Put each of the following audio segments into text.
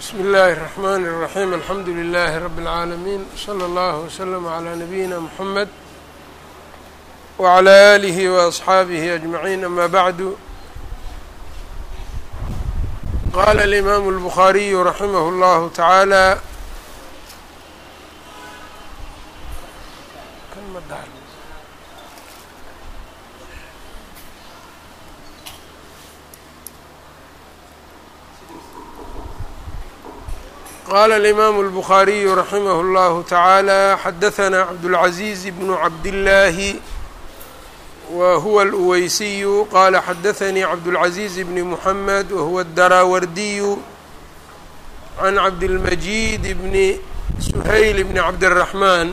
bsmi اllahi الرحmn الرaحيم alxamdu لlh رb العaalمين slى اllه وslm عlى نabيina mحamed وعlى آlih وأصxaabih أجمعين ama bعd qala الإmam الbخariي raximh اllah taعaalى qaala alimaamu اlbukhaariyu raximah اllahu tacaala xadahanaa cabdulcaziiz bnu cabdillaahi wa huwa aluweysiyu qaala xadaanii cabdulcaziiz bni muxamed wahuwa adaraawardiyu can cabdilmajiid bni suhayl bni cabdiraxmaan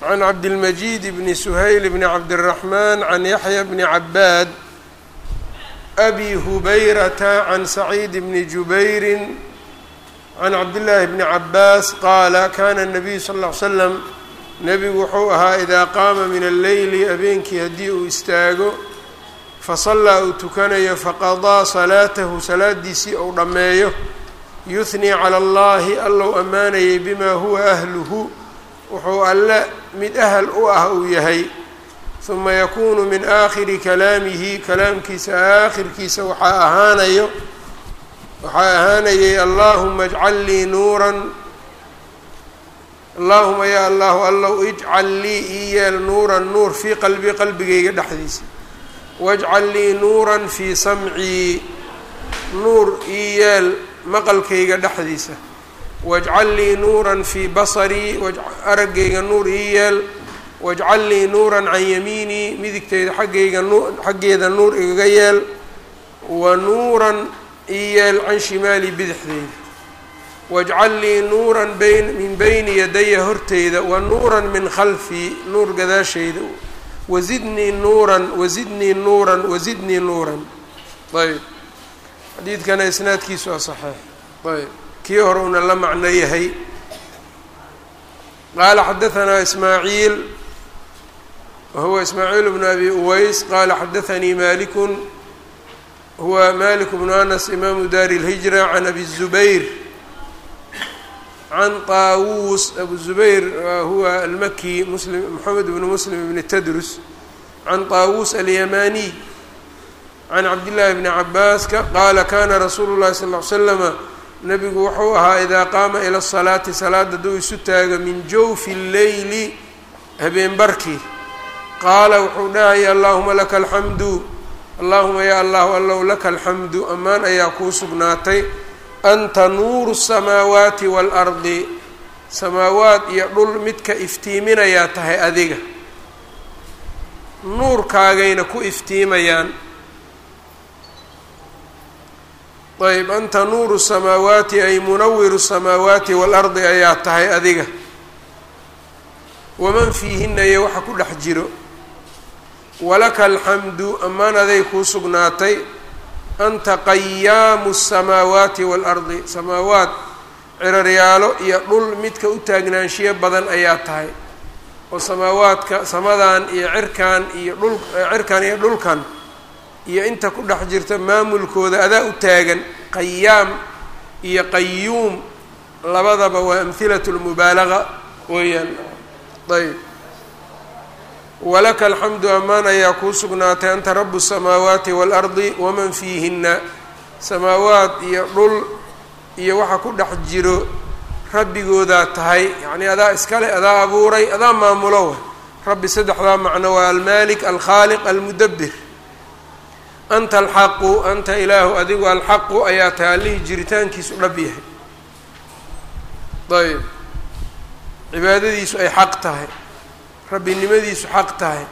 can cabdilmajid bni suhayl bni cabdiraxmaan can yaxya bni cabaad abi hubayrata can saciid bni jubayrin can cabdillaahi bni cabaas qaala kana nabiyu sal ll ly slam nebigu wuxuu ahaa idaa qaama min alleyli habeenkii haddii uu istaago fasallaa uu tukanayo faqadaa salaatahu salaadiisii ou dhammeeyo yuhnii cala allahi allow ammaanayay bima huwa ahluhu wuxuu alle mid ahal u ah uu yahay huma yakuunu min aakhiri kalaamihi kalaamkiisa aakhirkiisa waxaa ahaanayo waxaa ahaanayay allaahuma ijcal lii nuuran allaahuma yaa allahu allow ijcal lii ii yeel nuuran nuur fii qalbii qalbigayga dhexdiisa. Wajcal lii nuuran fii samcii nuur ii yeel maqalkayga dhexdiisa wajcal lii nuuran fii basarii araggayga nuur ii yeel wajcal lii nuuran can yamiinii midigteyda xaggayga xaggeeda nuur igaga yeel wa nuuran ii yeel can shimaali bidixdeyda wajcal lii nuuran min bayni yadaya horteyda wa nuuran min khalfii nuur gadaasheyda. Wazidnii nuuran wazidnii nuuran wazidnii nuuran. Ayb xadiidkana isnaadkiisu waa saxeix ayb kii hore una la macno yahay qaala xadaثanaa ismaaciil wahuwa ismaaciil bnu abi uways qaala xadaثanii malikun huwa malik bnu anas imaamu daari اlhijra can abi الzubayr can طaawuus abu zubayr huwa almaki muslim moxamed bnu muslim bni tadrus can طaawuus alyamaniy can cabdillaahi bni cabaas qaala kana rasuulu اllahi sal ll ly slama nebigu wuxuu ahaa idaa qaama ila salaati salaada hadduu isu taago min jawfi lleyli habeenbarkii qaala wuxuu dhahaya allaahuma laka alxamdu allaahuma yaa allahu allow laka alxamdu ammaan ayaa kuu sugnaatay. Anta nuuru samaawaati waalardi samaawaad iyo dhul midka iftiiminayaa tahay adiga. Nuurkaagayna ku iftiimayaan ayb anta nuuru samaawaati ay munawiru samaawaati waalardi ayaa tahay adiga. Waman fiihina iyo waxa ku dhex jiro. Walaka alxamdu ammaan aday kuu sugnaatay anta qayaamu samaawaati waalardi samaawaat ciraryaalo iyo dhul midka u taagnaanshiyo badan ayaa tahay. Oo samaawaadka samadan iyo cirkan iyo dhul cirkan iyo dhulkan iyo inta ku dhex jirta maamulkooda adaa u taagan qayaam iyo qayuum labadaba waa amhilatu lmubaalaga weeyaan. Ayb walaka alxamdu ammaan ayaa kuu sugnaatay anta rabu الsamaawaati waalardi waman fiihina samaawaat iyo dhul iyo waxa ku dhex jiro rabbigoodaa tahay yacnii adaa iskale adaa abuuray adaa maamulo. Wa rabbi saddexdaa macno waa almaalik alkhaaliq almudabir anta alxaqu anta ilaahu adigu alxaqu ayaa tahay allihii jiritaankiisu dhab yahay. Ayb cibaadadiisu ay xaq tahay. Rabbinimadiisu xaq tahay.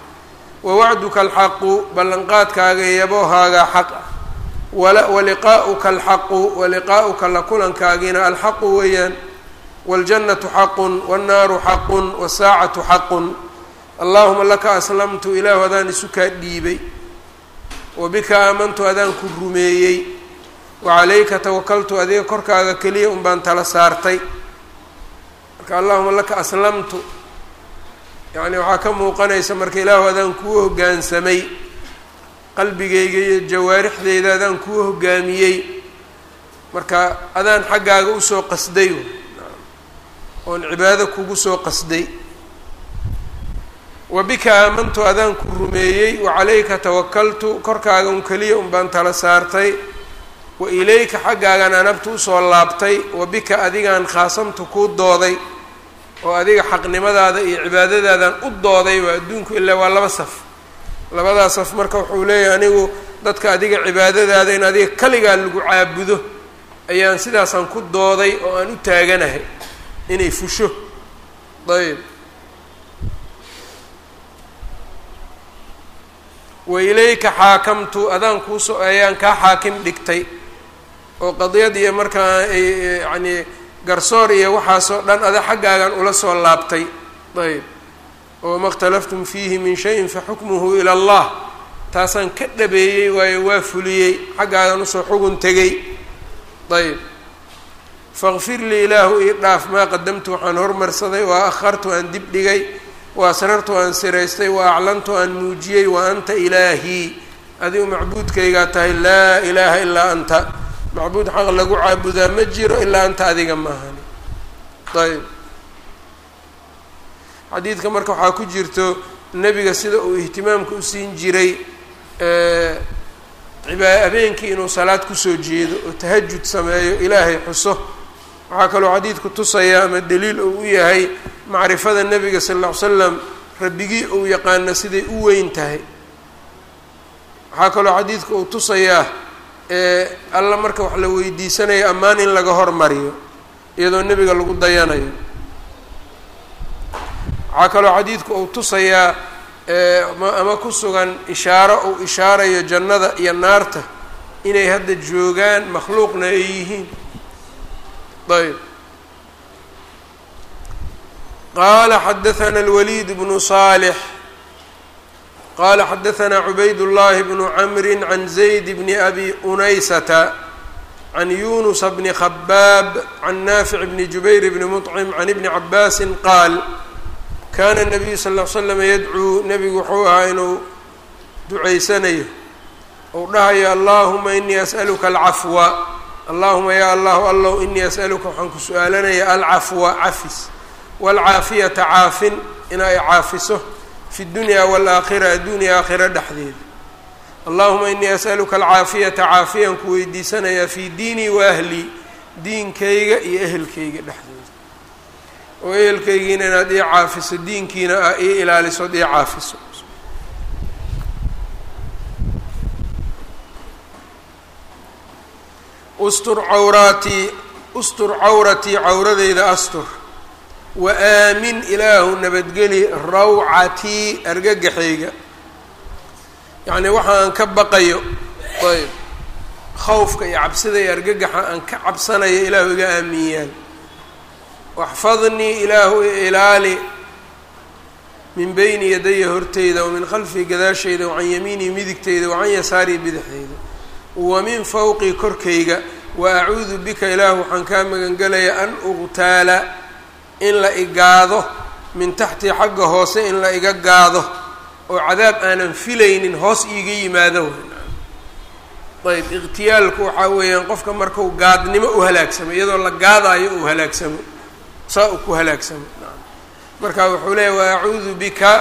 Wa wacduka alxaqu ballanqaadkaaga yaboohaagaa xaq. Ah waliqaa'uka alxaqu waliqaa'uka la kulankaagiina alxaqu weeyaan. Waاljannatu xaqun wاnnaaru xaqun wasaacatu xaqun. Allahuma laka aslamtu ilaahu adaan isu kaa dhiibay wabika aamantu adaan ku rumeeyey wacalayka tawakaltu adiga korkaaga keliya un baan tala saartay. Marka allahuma laka aslamtu yacni waxaa ka muuqanaysa marka ilaahu adaan kuu hoggaansamay qalbigayga iyo jawaarixdeyda adaan kuu hogaamiyey. Marka adaan xaggaaga u soo qasday oon cibaado kugu soo qasday wa bika aamantu adaan ku rumeeyey. Wa calayka tawakaltu korkaaga un keliya un baan tala saartay. Wa ilayka xaggaagan anabtu u soo laabtay. Wa bika adigaan khaasamtu kuu dooday. Oo adiga xaqnimadaada iyo cibaadadaadan u dooday. Waa adduunku ilaa waa laba saf. Labadaa saf marka wuxuu leeyahay anigu dadka adiga cibaadadaada in adiga kaligaa lagu caabudo ayaan sidaasaan ku dooday oo aan u taaganahay. Inay fusho. Ayb wa ilayka xaakamtu adaan kuusoo ayaan kaa xaakim dhigtay oo qadiyad iyo markaa yacnii garsoor iyo waxaasoo dhan ada xaggaagan ula soo laabtay ayb oo ma اkhtalaftum fiihi min shayin faxukmuhu ilى اllah taasaan ka dhabeeyey waayo waa fuliyey xaggaagan usoo xugun tegey ayb faqfir lii ilaahu ii dhaaf maa qadamtu waxaan hormarsaday wa akhartu aan dib dhigay wa asrartu aan siraystay wa aclantu aan muujiyey wa anta ilaahii adigu macbuudkaygaa tahay laa ilaaha ilaa anta. Macbuud xaq lagu caabudaa ma jiro ilaa anta adiga maahani. Ayb. Xadiidka marka waxaa ku jirto nebiga sida uu ihtimaamka u siin jiray habeenkii inuu salaad ku soo jeedo oo tahajud sameeyo ilaahay xuso waxaa kaloo xadiidku tusaya ama daliil uu u yahay macrifada nebiga sal lla ly slam rabbigii uu yaqaana siday u weyn tahay. Waxaa kaloo xadiidku uu tusayaa alla marka wax la weydiisanayo ammaan in laga hormariyo iyadoo nebiga lagu dayanayo. Waxaa kaloo xadiidku uu tusayaa ama ku sugan ishaaro uu ishaarayo jannada iyo naarta inay hadda joogaan makhluuqna ay yihiin ayb qaala xadaثna اlwaliid bnu صaalح qala xadaثna cubayd الlahi bnu cmri can zayd bni abi unaysata can yunusa bni khabaab can naafic bni jubayr bni mطcim can ibni cabaasi qaal kana الnabiyu sal ll slam yadcuu nebigu wuxuu ahaa inuu ducaysanayo ou dhahayo allahuma inii as'aluka alcafwa allahuma ya allahu allow inii as'aluka waxaan ku su'aalanaya alcafwa cafis. Waalcaafiyata caafin ina ay caafiso fi dunya waalaakhira addunya aakhira dhexdeeda. Allahuma inii as'aluka alcaafiyata caafiyaan ku weydiisanayaa fii diinii wa ahlii diinkayga iyo ehelkayga dhexdeeda. Oo ehelkaygiina inaad ii caafiso diinkiina ii ilaalisood ii caafiso ustur cawraatii ustur cawratii cawradeyda astur. Wa aamin ilaahu nabadgeli rawcatii argagaxayga yacnii waxa aan ka baqayo ayb khawfka iyo cabsida iyo argagaxa aan ka cabsanayo ilaahu iga aaminiyaan waxfadnii ilaahu ilaali min beyni yadaya horteyda wamin khalfii gadaashayda wacan yamiinii midigteyda wacan yasaarii bidixeyda wa min fawqii korkayga wa acuudu bika ilaahu waxaan kaa magangelayaa an uqtaala in la igaado min taxtii xagga hoose in la iga gaado oo cadaab aanan filaynin hoos iiga yimaado ayb iqtiyaalku waxaa weeyaan qofka markau gaadnimo u halaagsamo iyadoo la gaadaayo uu halaagsamo saa uu ku halaagsamo. Marka wuxuu leeyahy wa acuudu bika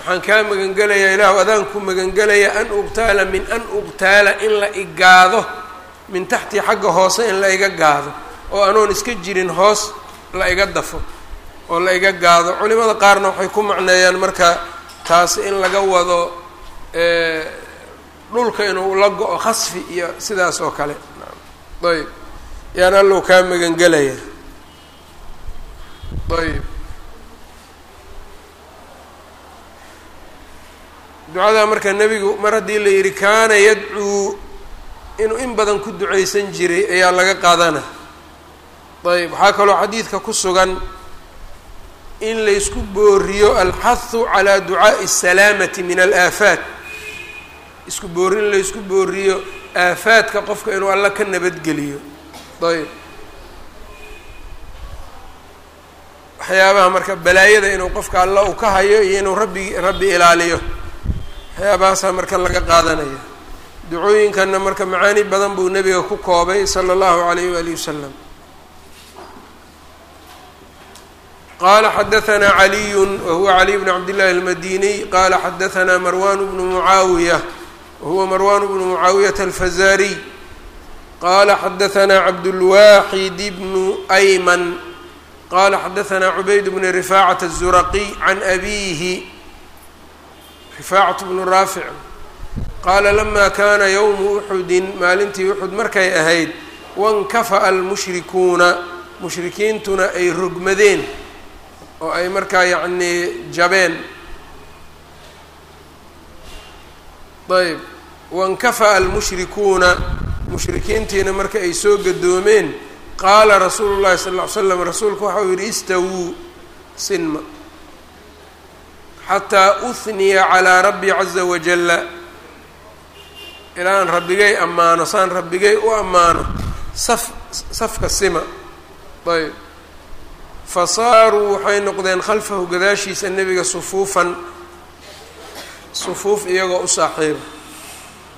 waxaan kaa magangelayaa ilaahu adaan ku magangelayaa an uqtaala min an uqtaala in la igaado min taxtii xagga hoose in la iga gaado oo anoon iska jirin hoos la iga dafo oo la iga gaado culimada qaarna waxay ku macneeyaan marka taasi in laga wado dhulka inuu la go-o khasfi iyo sidaas oo kale. Ayb yaan allow kaa magangelaya ayb ducadaa marka nebigu mar haddii la yidhi kaana yadcuu inuu in badan ku ducaysan jiray ayaa laga qaadana. Ayb waxaa kaloo xadiidka ku sugan in laysku booriyo alxahu calaa ducaa'i asalaamati min alaafaat isku boorin laysku booriyo aafaadka qofka inuu alla ka nabadgeliyo. Ayb waxyaabaha marka balaayada inuu qofka alla uu ka hayo iyo inuu rabbi rabbi ilaaliyo waxyaabahasaa marka laga qaadanaya. Ducooyinkanna marka macaani badan buu nebiga ku koobay sala allahu alayh waali wasalam qala xadahanaa caliyun wahuwa caliy bn cabdillahi almadiniy qala xadahanaa marwanu bnu mucaawiya wahuwa marwanu bnu mucaawiyata alfazaariy qala xadahanaa cabdulwaxid bnu ayman. Qala xadahanaa cubayd bni rifaacat azuraqiy can abiihi rifacaة bnu raafic qaala lama kana ywmu uxudin maalintii uxud markay ahayd wankafa'a almushrikuuna mushrikiintuna ay rogmadeen oo ay markaa yacnii jabeen. Ayb wankafa'a almushrikuuna mushrikiintiina marka ay soo gadoomeen qaala rasuulu llahi sal ll ly slam rasuulku waxa uu yidhi istawuu sinma xataa uhniya calaa rabbi caza wajalla. Ilaan rabbigay ammaano saan rabbigay u ammaano saf safka sima. Ayb. Fa saaruu waxay noqdeen khalfahu gadaashiisa nebiga sufuufan sufuuf iyagoo u saaxiiba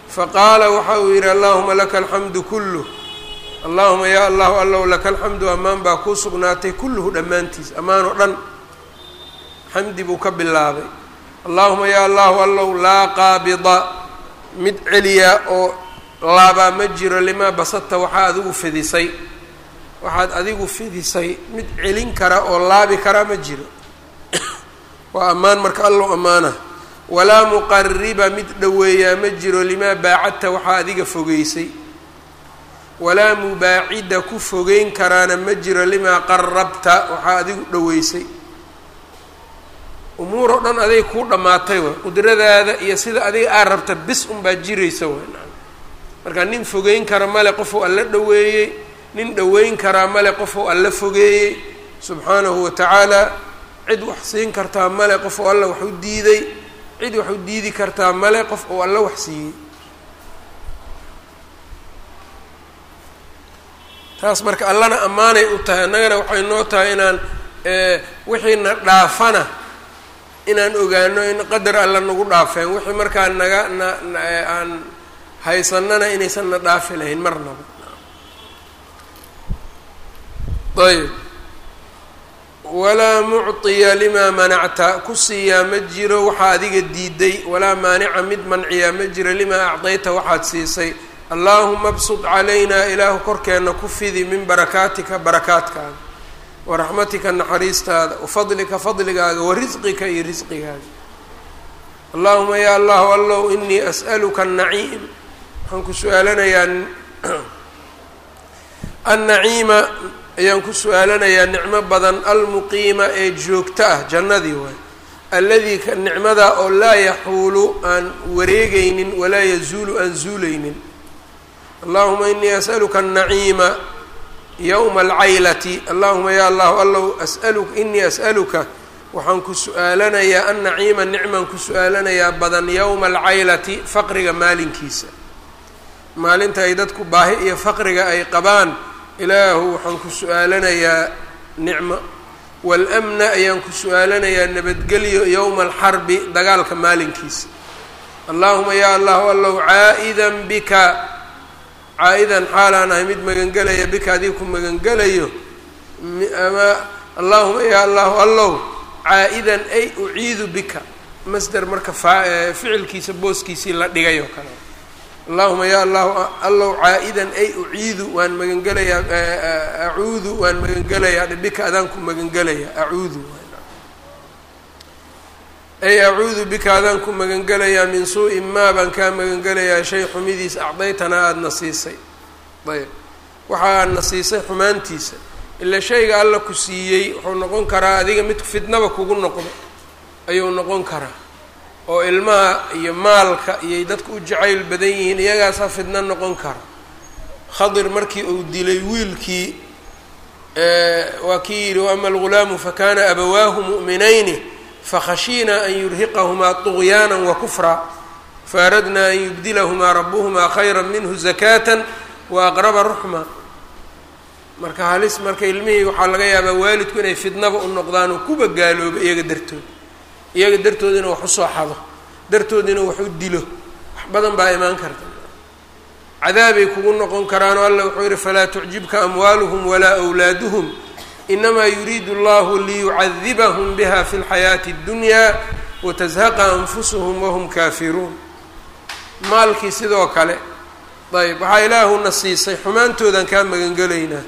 fa qaala waxa uu yidhi allahuma laka alxamdu kulluh allahuma yaa allahu allow laka alxamdu ammaan baa kuu sugnaatay kulluhu dhammaantiis ammaan oo dhan xamdi buu ka bilaabay. Allahuma yaa allahu allow laa qaabida. Mid celiya oo laabaa ma jiro limaa basadta waxaa adigu fidisay. Waxaad adigu fidisay mid celin kara oo laabi karaa ma jiro. Waa ammaan marka allow ammaana. Walaa muqariba mid dhoweeyaa ma jiro limaa baacadta waxaa adiga fogeysay. Walaa mubaacida ku fogeyn karaana ma jiro limaa qarabta waxaa adigu dhoweysay umuur oo dhan aday kuu dhammaatay wa qudradaada iyo sida adiga aad rabta bis unbaa jiraysa wa marka nin fogeyn kara male qofuu alla dhoweeyey nin dhoweyn karaa male qofuu alla fogeeyey subxaanahu wa tacaala cid wax siin kartaa male qofuu alla wax u diiday cid wax u diidi kartaa male qof uu alla wax siiyey. Taas marka allana ammaanay u tahay annagana waxay noo tahay inaan wixiina dhaafana inaan ogaano in qadar alla nagu dhaafeen. Wixii markaa naga na aan haysanana inaysan na dhaafi lahayn marnaba ayb walaa mucطiya limaa manacta. Ku siiyaa ma jiro waxaa adiga diiday. Walaa maanica mid manciyaa ma jiro limaa acdayta waxaad siisay. Allaahuma bsud calaynaa ilaahu korkeenna ku fidi min barakaatika barakaadkaaga waraxmatika naxariistaada wafadlika fadligaaga warisqika iyo risqigaaga allahuma ya allahu allow inii as'aluka annaciim. Waxaan ku su'aalanayaa annaciima ayaan ku su'aalanayaa nicmo badan almuqiima ee joogto ah jannadii waay alladii ka nicmada oo laa yaxuulu aan wareegaynin walaa yazuulu aan zuulaynin. Allahuma inii as'aluka annaciima yowma alcaylati allahuma ya allahu allow asalu inii as'aluka waxaan ku su'aalanayaa annaciima nicman ku su'aalanayaa badan yowma alcaylati faqriga maalinkiisa maalinta ay dadku baahi iyo faqriga ay qabaan ilaahu waxaan ku su'aalanayaa nicmo waalamna ayaan ku su'aalanayaa nabadgelyo yowma alxarbi dagaalka maalinkiisa allahuma ya allahu allow caa'idan bika caa-idan xaalaan ahay mid magangelaya bika adiga ku magangelayo ama allahuma ya allahu allow caa-idan ay uciidu bika. Masder marka faa ficilkiisa booskiisii la dhigay oo kale. Allahuma ya allahu allow caa-idan ay uciidu waan magangelayaa acuudu waan magangelayaa bika adaan ku magangelaya acuudu ay acuudu bika adaan ku magangelayaa min suu-i maa baan kaa magangelayaa shay xumidiis acdaytanaa aadana siisay. Ayb. Waxa aadna siisay xumaantiisa. Ila shayga alla ku siiyey wuxuu noqon karaa adiga mid fidnaba kugu noqdo. Ayuu noqon karaa. Oo ilmaha iyo maalka iyay dadku u jacayl badan yihiin iyagaasaa fidno noqon kara khadir markii uu dilay wiilkii waa kii yidhi waama algulaamu fakana abawaahu mu'minayni fakhashiinaa an yurhiqahumaa طugyaana wakufra faaradnaa an yubdilahumaa rabuhumaa khayra minhu zakata waaqraba ruxma marka halis marka ilmihii waxaa laga yaabaa waalidku inay fidnaba u noqdaan oo kuba gaalooba iyaga dartood. Iyaga dartood inuu wax u soo xado dartood inuu wax u dilo wax badan baa imaan karta. Cadaabay kugu noqon karaanoo alla wuxuu yidhi falaa tucjibka amwaaluhum walaa awlaaduhum inamaa yuriidu allahu liyucadibahum biha fi lxayaati اddunyaa watazhaqa anfusuhum wahum kaafiruun maalkii sidoo kale ayb waxaa ilaahuna siisay xumaantoodan kaa magangelaynaa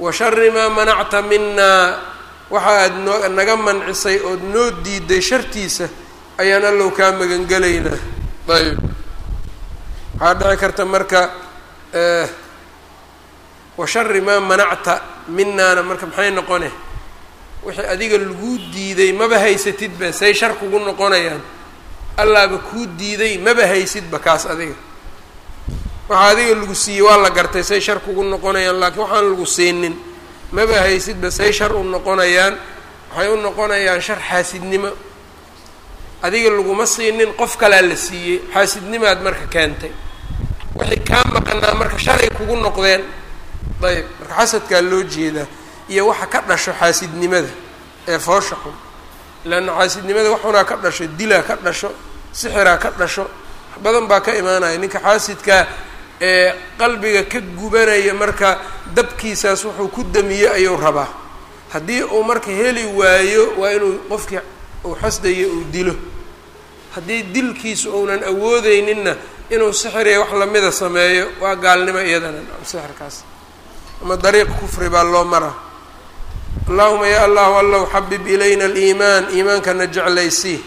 wa shari maa manacta minaa waxa aad naga mancisay ood noo diiday shartiisa ayaan allow kaa magangelaynaa ayb waxaa dhici karta marka wa shari maa manacta minaana marka maxay noqone? Wixii adiga laguu diiday maba haysatidba say shar kugu noqonayaan. Allaaba kuu diiday maba haysidba kaas adiga? Waxaa adiga lagu siiyey waa la gartay say shar kugu noqonayaan laakiin waxaan lagu siinin maba haysidba say shar u noqonayaan. Waxay u noqonayaan shar xaasidnimo. Adiga laguma siinin qof kalaa la siiyey. Xaasidnimaad marka keentay. Waxay kaa maqanaa marka shalay kugu noqdeen ayb marka xasadkaa loo jeedaa iyo waxa ka dhasho xaasidnimada ee foosha xun leanna xaasidnimada waxunaa ka dhasho dilaa ka dhasho sixiraa ka dhasho badan baa ka imaanaya. Ninka xaasidkaa ee qalbiga ka gubanaya marka dabkiisaas wuxuu ku damiye ayuu rabaa. Haddii uu marka heli waayo waa inuu qofkii uu xasdayo uu dilo. Haddii dilkiisu uunan awoodeyninna inuu sixiriya wax lamida sameeyo waa gaalnimo iyadana sixirkaas ama dariiq kufri baa loo maraa allahuma ya allahu allow xabib ilayna aliimaan iimaankana jeclaysii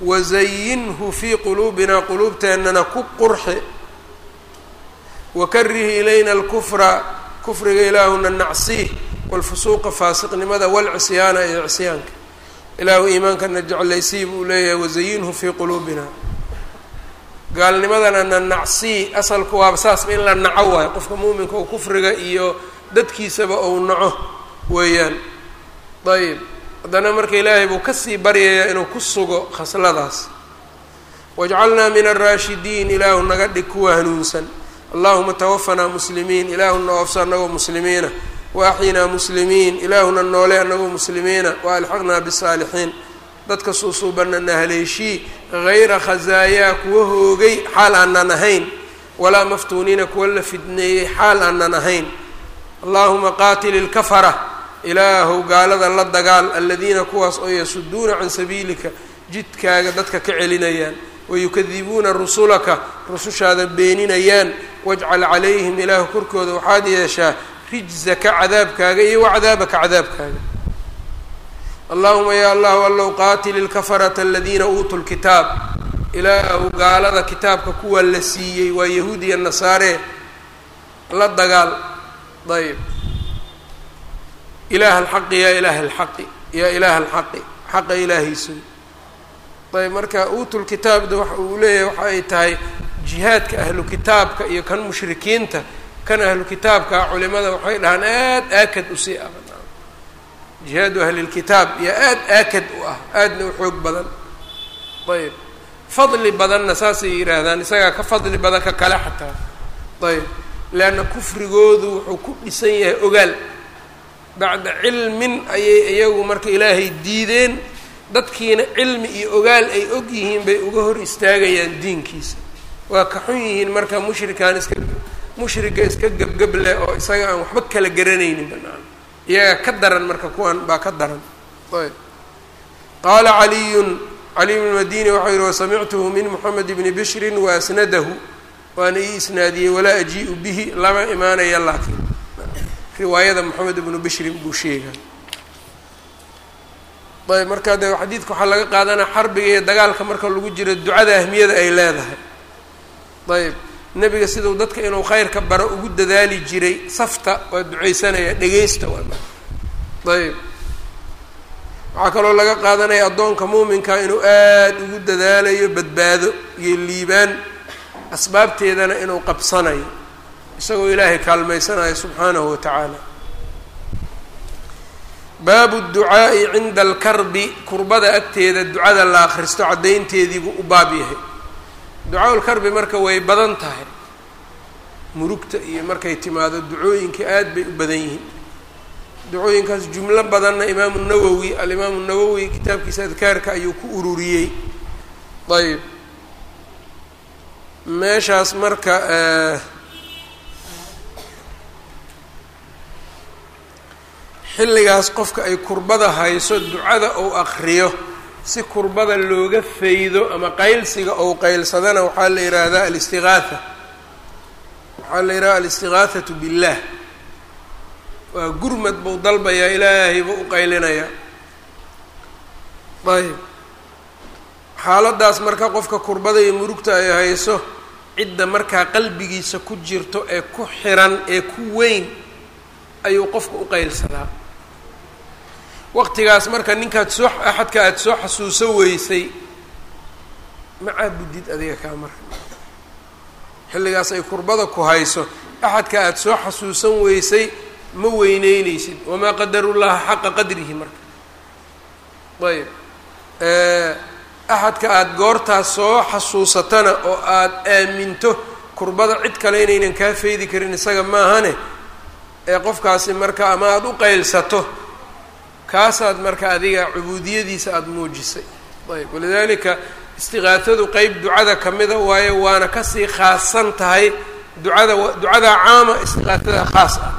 wazayinhu fii quluubina quluubteennana ku qurxi. Wakarih ilayna alkufra kufriga ilaahuna nacsiih walfusuuqa faasiqnimada walcisyaana iyo cisyaanka. Ilaahu iimaankana jeclaysii buu leeyahay wazayinhu fii quluubina gaalnimadana na nacsii asalku waaba saasba in la naco waayo. Qofka muuminka oo kufriga iyo dadkiisaba ou naco weeyaan. Ayib haddana marka ilaahay buu ka sii baryayaa inuu ku sugo khasladaas. Wajcalnaa min alraashidiin ilaahu naga dhig kuwa hanuunsan. Allahuma tawafanaa muslimiin ilaahuna oofsa anagoo muslimiina. Waaxyinaa muslimiin ilaahuna noole anagoo muslimiina. Waalxaqnaa bisaalixiin dadka suusuubanna na haleeshii hayra khazaayaa kuwa hoogay xaal aanan ahayn. Walaa maftuuniina kuwa la fidneeyey xaal aanan ahayn. Allahuma qaatil ilkafara ilaahow gaalada la dagaal aladiina kuwaas oo yasuduuna can sabiilika jidkaaga dadka ka celinayaan. Wayukadibuuna rusulaka rusushaada beeninayaan. Wajcal calayhim ilaahu korkooda waxaad yeeshaa rijzaka cadaabkaaga iyo wacdaabaka cadaabkaaga allahuma ya allahu allow qaatil ilkafarata aladiina uutuu lkitaab ilaahu gaalada kitaabka kuwa la siiyey waa yahuudiya nasaaree la dagaal. Ayb ilaah alxaqi yaa ilaah alxaqi yaa ilaah alxaqi xaqa ilaahiisu. Ayb marka uutul kitaabda waxa uu leeyahay waxa ay tahay jihaadka ahlu kitaabka iyo kan mushrikiinta kan ahlu kitaabka culimada waxay dhahaan aad aakad u sii ah jihaadu ahlilkitaab iyo aad aakad u ah aadna u xoog badan. Ayb fadli badanna saasay yidhaahdaan isagaa ka fadli badan ka kale xataa. Ayb leanna kufrigoodu wuxuu ku dhisan yahay ogaal. Bacda cilmin ayay iyagu marka ilaahay diideen dadkiina cilmi iyo ogaal ay og yihiin bay uga hor istaagayaan diinkiisa. Waa ka xun yihiin marka mushrikaan iska mushriga iska gebgeb leh oo isaga aan waxba kala garanaynin banaan iyaga ka daran marka kuwan baa ka daran. Ayb. Qaala caliyun caliy bn madini waxau yihi wasamictuhu min moxamed bni bishrin waasnadahu waana ii isnaadiyey walaa ajii'u bihi lama imaanaya laakiin. Riwaayada moxamed ibnu bishrin buu sheega ayb marka de xadiidka waxaa laga qaadanaa xarbiga iyo dagaalka marka lagu jiro ducada ahmiyada ay leedahay. Ayb nebiga siduu dadka inuu khayrka baro ugu dadaali jiray safta waa ducaysanaya dhegeysta waa ayb waxaa kaloo laga qaadanaya addoonka muuminka inuu aada ugu dadaalayo badbaado iyo liibaan asbaabteedana inuu qabsanayo isagoo ilaahay kaalmaysanayo subxaanahu wa tacaala. Baabu ducaa'i cinda alkarbi kurbada agteeda ducada la akhristo caddaynteediibuu u baab yahay ducaa lkarbi marka way badan tahay. Murugta iyo markay timaado ducooyinka aad bay u badan yihiin. Ducooyinkaas jumlo badanna imaamu nawowi alimaamu nawowi kitaabkiisa adkaarka ayuu ku ururiyey. Ayb meeshaas marka xilligaas qofka ay kurbada hayso ducada uu aqriyo si kurbada looga faydo ama qaylsiga ou qaylsadana waxaa la yidhaahdaa alistigaatha waxaa la yidhahda alistigaahatu billaah waa gurmad buu dalbayaa ilaahay buu u qaylinayaa. Ayb xaaladaas marka qofka kurbada iyo murugta ay hayso cidda markaa qalbigiisa ku jirto ee ku xiran ee ku weyn ayuu qofka u qaylsadaa waqtigaas marka ninkaad soo axadka aada soo xasuuso weysay ma caabudid adiga kaa marka. Xilligaas ay kurbada ku hayso axadka aada soo xasuusan weysay ma weyneyneysid wamaa qadarullaha xaqa qadrihi marka. Ayb axadka aada goortaas soo xasuusatana oo aada aaminto kurbada cid kale inaynan kaa feydi karin isaga maahane ee qofkaasi marka ama aada u qaylsato kaasaad marka adiga cubuudiyadiisa aada muujisay. Ayb walidaalika istiqaatadu qeyb ducada kamida waayo waana ka sii khaasan tahay ducada ducada caama istiqaatada khaas ah.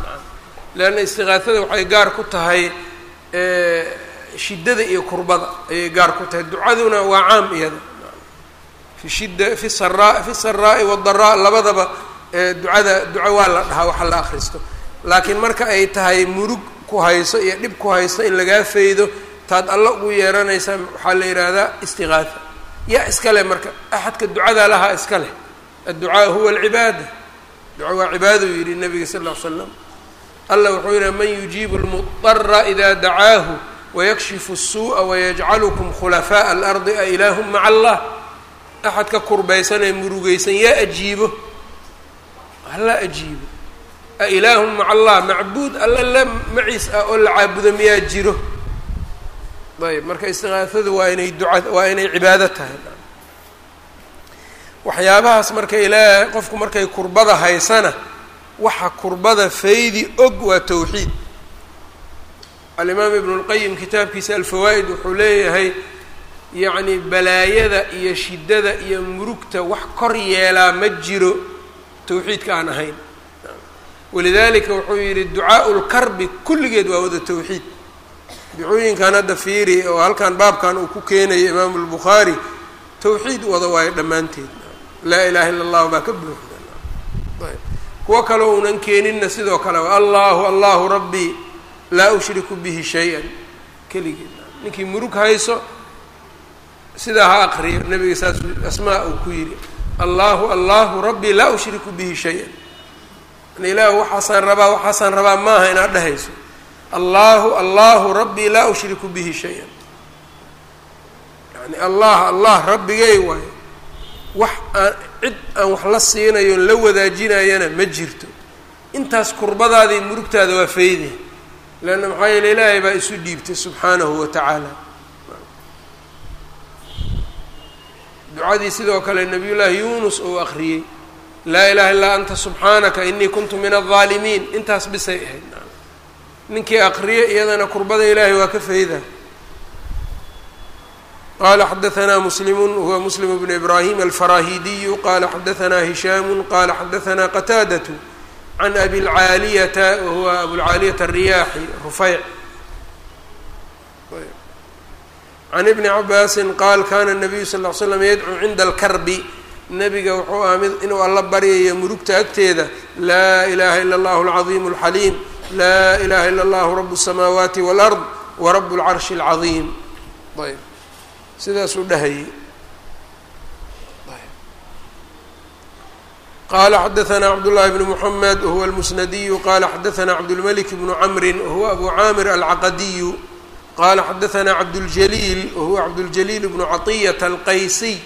Leanna istiqaatada waxay gaar ku tahay shiddada iyo kurbada ayay gaar ku tahay. Ducaduna waa caam iyada. Fi shidda fi saraa fi saraa'i wadaraa labadaba ducada duco waa la dhahaa waxa la akhristo. Laakiin marka ay tahay murug ku hayso iyo dhib ku haysto in lagaa faydo taad alla ugu yeeranaysaa waxaa la yidhaahdaa istiqaatha yaa iska leh marka axadka ducada lahaa iska leh adducaa huwa alcibaada duca waa cibaadau yidhi nabiga sal ll ly slam allah wuxuu yidhi man yujiibu lmudara ida dacaahu wayakshifu الsuuءa wayajcalukum khulafaaءa alardi a ilaahum maca allah axadka kurbaysan ee murugeysan yaa ajiibo hala ajiibo a ilaahum maca allah macbuud alla la maciis ah oo la caabudo miyaa jiro? Ayb marka istiqaafadu waa inay duca waa inay cibaado tahay. Waxyaabahaas marka ilaa qofku markay kurbada haysana waxa kurbada faydi og waa towxiid alimaam ibnu اlqayim kitaabkiisa alfawaa'id wuxuu leeyahay yacni balaayada iyo shiddada iyo murugta wax kor yeelaa ma jiro towxiidka aan ahayn walidalika wuxuu yidhi ducaau lkarbi kulligeed waa wada towxiid ducooyinkan hadda fiiri oo halkan baabkan uu ku keenayo imaamu lbukhaari towxiid wada waayo dhammaanteed. Laa ilaha illa allahu baa ka buuxda. Kuwo kaleo unan keeninna sidoo kale allahu allahu rabbii laa ushriku bihi shay-an. Keligeed. Ninkii murug hayso sidaa ha aqriyo nabiga saas asmaa uu ku yidhi allahu allahu rabbii laa ushriku bihi shay-an yani ilaahu waxaasaan rabaa waxaasaan rabaa maaha inaad dhehayso allahu allahu rabbii laa ushriku bihi shay-an. Yani allah allah rabbigay waayo wax aan cid aan wax la siinayo la wadaajinayana ma jirto. Intaas kurbadaadii murugtaada waa fayde. Leanna maxaa yeele ilaahay baa isu dhiibtay subxaanahu wa tacaala. Ducadii sidoo kale nabiy llaahi yunus uu akriyey laa ilaha illaa anta subxaanaka inii kuntu min aldaalimiin intaas bisay ahayd. Ninkii aqriye iyadana kurbada ilaahay waa ka fayda. Qala xadaanaa muslimu huwa muslim bnu ibrahim alfarahidiyu qala xadaanaa hishaamu qala xadaanaa qataadatu can abi lcaaliyata wahuwa abulcaaliyata alriyaaxi rufeyc can ibni cabaasin qaal kana nabiyu sal l slam yadcuu cinda alkarbi nabiga wuxuu ahaa mid inuu alla baryayo murugta agteeda laa ilaha ila allahu alcadiimu alxaliim laa ilaha ila allahu rabu الsamaawaati wاlard warabu اlcarshi اlcadiim ayb sidaasuu dhahayey qala xadaثna cabdالlahi bn mحamed wahuwa اlmusnadiyu qala xadaثna cabdاlmlik bnu cmri wahuwa abu caamir alcaqadiyu qala xadaثna cabdاljaliil wahuwa cabdاljaliil bnu caطiyة alqaysiy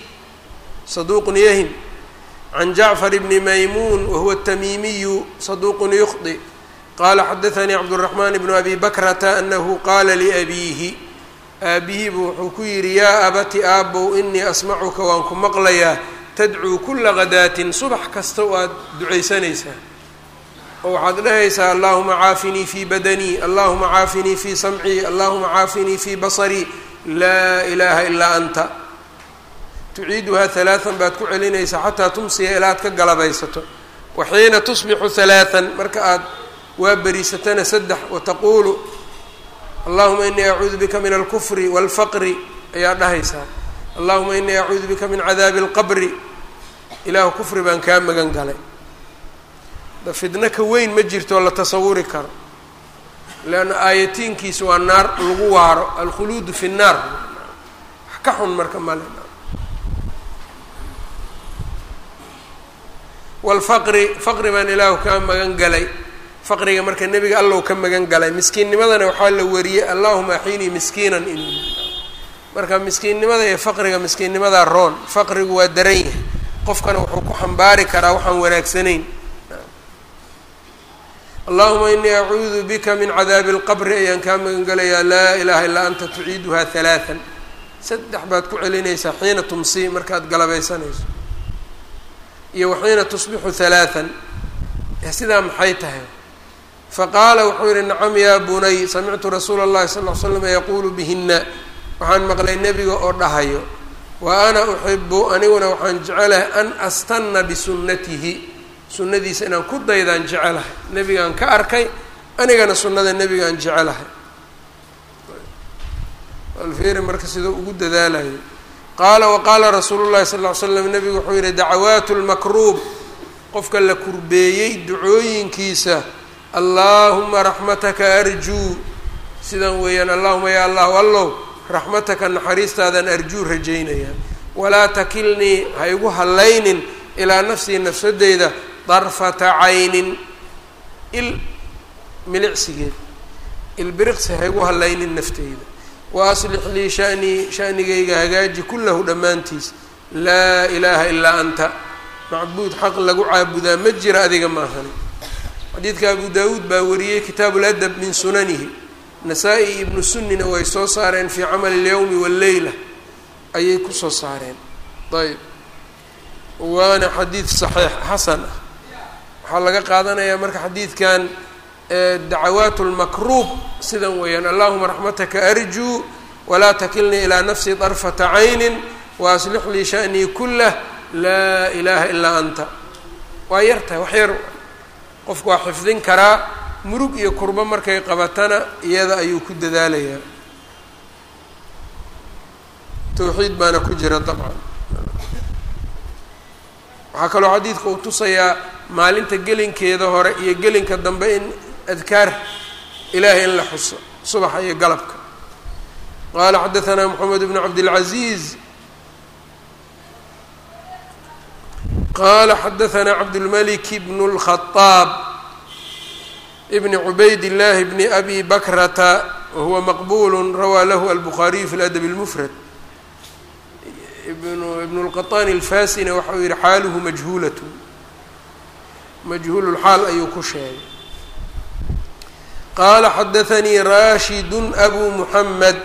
saduq yahim can jacfar bni maymuun wahuwa tamiimiyu saduq yukdi qala xadaanii cabdالraxman bnu abi bakrata anahu qaala liabiihi aabihiibu wuxuu ku yidhi yaa abati aabow inii asmacuka waan ku maqlayaa tadcuu kula kadaatin subax kasta waad ducaysanaysaa oo waxaad dhehaysaa allahuma caafinii fi badanii allahuma caafinii fi samcii allahuma caafinii fi basarii laa ilaaha ilaa anta tuciiduhaa halaatan baad ku celinaysaa xataa tumsiya ilaa ad ka galabaysato. Wa xiina tusbixu halaatan marka aad waa beriisatana saddex wataquulu allahuma inii acuudu bika min alkufri wاlfaqri ayaa dhahaysaa. Allahuma inii acuudu bika min cadaabi اlqabri ilaahu kufri baan kaa magan galay. Fidno ka weyn ma jirto la tasawuri karo. Leanna aayatiinkiisa waa naar lagu waaro alkhuluudu fi nnaar wax ka xun marka male wlfaqri faqri baan ilaahu kaa magan galay faqriga marka nebiga allow ka magan galay miskiinnimadana waxaa la wariyey allahuma axiinii miskiinan inuu marka miskiinnimada iyo faqriga miskiinnimadaa roon faqrigu waa daran yahay qofkana wuxuu ku xambaari karaa waxaan wanaagsanayn allahuma inii acuudu bika min cadaabi اlqabri ayaan kaa magan galayaa laa ilaha illaa anta tuciiduhaa halaaan saddex baad ku celinaysaa xiina tumsi markaad galabaysanayso iyo waxiina tusbixu halaaan sidaa maxay tahay? Faqaala wuxuu yihi nacam yaa bunay samictu rasuula اllahi sal ll slam yaquulu bihina waxaan maqlay nebiga oo dhahayo wa ana uxibu aniguna waxaan jecelahay an astanna bisunnatihi. Sunnadiisa inaan ku daydaan jecelahay. Nebigaan ka arkay anigana sunnada nebigaan jecelahay. Alfeeri marka siduu ugu dadaalayo qaala waqaala rasuulu llahi sal ll ly slam nebigu wuxuu yihi dacawaatu lmakruub qofka la kurbeeyey ducooyinkiisa allaahuma raxmataka arjuu sidan weeyaan allahuma yaa allahu allow raxmataka naxariistaadan arjuu rajaynaya walaa takilnii ha igu hallaynin ilaa nafsii nafsadeyda darfata caynin. Il milicsigeed ilbiriqsi ha igu hallaynin nafteyda wa aslix lii shanii shanigayga hagaaji kullahu dhammaantiis laa ilaaha ilaa anta macbuud xaq lagu caabudaa ma jira adiga maahani xadiidka abu daawuud baa wariyey kitaabu ladab min sunanihi nasaa-i ibnu sunnina way soo saareen fii camali اlyowmi wاlleyla ayay ku soo saareen ayb waana xadiid saxiix xasan ah waxaa laga qaadanayaa marka xadiidkan dacawaat اlmakruub sidan weeyaan allahuma raxmataka arjuu walaa takilnii ilaa nafsi darfata cayni waaslix lii shanii kulah laa ilaaha ilaa anta. Waa yar tahay wax yar. Qofku waa xifdin karaa murug iyo kurbo markay qabatana iyada ayuu ku dadaalayaa. Tawxiid baana ku jira dabcan. Waxaa kaloo xadiidka uu tusayaa maalinta gelinkeeda hore iyo gelinka dambe in adkaar ilaahay in la xuso subaxa iyo galabka qaala xadaثanaa moxamed bn cabdالcaزiiz qala xadaثanaa cabdالmalik bn الkhaطaab bn cubayd الlahi bn abi bakrata wahuwa maqbul rawaa lahu albukhaariyu fi ladab اlmfrad ibn اlqaطani اlfasina waxa uu yihi xaaluhu majhuulat majhuul lxaal ayuu ku sheegay qaala xadaثanii rashid abu muxamed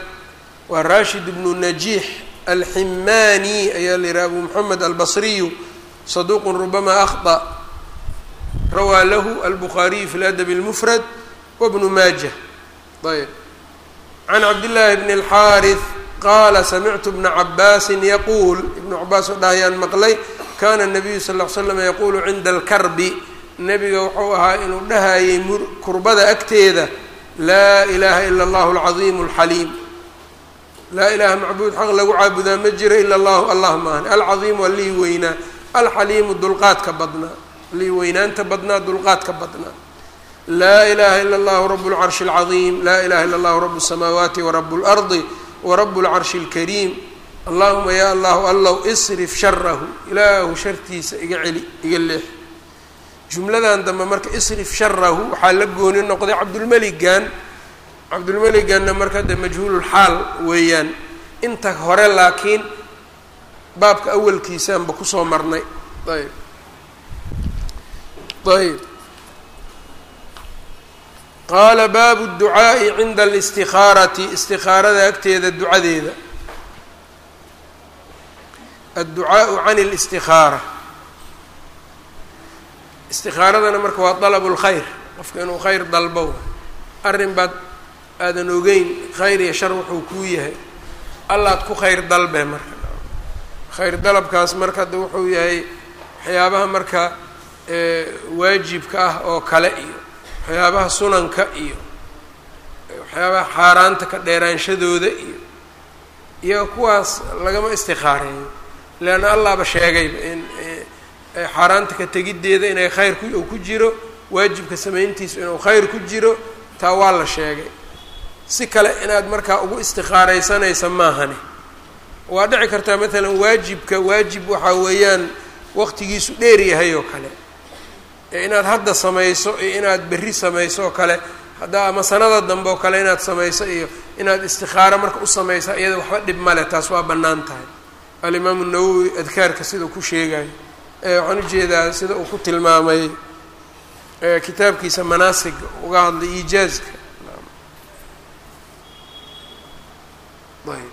waa rashid bnu najiix alximaani ayaa la yihaha abu muxamed albasriyu saduq rubama akhطأ rawaa lahu albukhaariyu fi ladab اlmfrad wbnu maaja ayb can cabdillaahi bn اlxaariث qaala samictu bna cabaasin yaquul ibnu cabaas oo dhahayaan maqlay kana nabiyu sal ll ly slam yaquulu cinda alkarbi nebiga wuxuu ahaa inuu dhahayay kurbada agteeda laa ilaha ila allahu alcadiimu alxaliim laa ilaha macbuud xaq lagu caabudaa ma jiro ila allahu allah maahan alcadiimu allihii weynaa alxaliimu dulqaadka badnaa allihii weynaanta badnaa dulqaadka badnaa laa ilaha ila allahu rabu lcarshi alcadiim laa ilaha ila allahu rabu الsamaawaati warabu اlardi warabu اlcarshi اlkariim allahuma ya allahu allow isrif sharahu ilaahu shartiisa iga celi iga leex jumladan dambe marka isrif sharahu waxaa la gooni noqday cabdulmeligan. Cabdulmeliganna marka de majhuulu majhuululxaal weeyaan. Inta hore laakiin baabka awalkiisaanba ku soo marnay. Ayb. Ayb. Qaala baabu ducaa'i cinda alistikaarati istikaarada agteeda ducadeeda. Adducaau can اlistikaara istikaaradana marka waa dalab اlkhayr qofka inuu khayr dalbo arrin baad aadan ogeyn khayr iyo shar wuxuu kuu yahay. Allaad ku khayr dalbe marka. Khayr dalabkaas marka hadda wuxuu yahay waxyaabaha marka waajibka ah oo kale iyo waxyaabaha sunanka iyo waxyaabaha xaaraanta ka dheeraanshadooda iyo iyo kuwaas lagama istikaareeyo leanna allahba sheegayba in xaaraanta ka tegiddeeda inay khayr ku ku jiro waajibka samayntiisu inuu khayr ku jiro taa waa la sheegay. Si kale inaad markaa ugu istikaaraysanaysa maahani. Waa dhici kartaa maalan waajibka waajib waxaa weeyaan waqtigiisu dheer yahay oo kale. Ee inaad hadda samayso iyo inaad berri samayso oo kale hadda ama sanada dambe oo kale inaad samayso iyo inaad istikaaro marka u samaysa iyada waxba dhib male taas waa bannaan tahay. Alimaamu nawowi adkaarka sida uu ku sheegayo waxaan ujeedaa sida uu ku tilmaamay kitaabkiisa manaasiga uga hadlay iijaazka ayb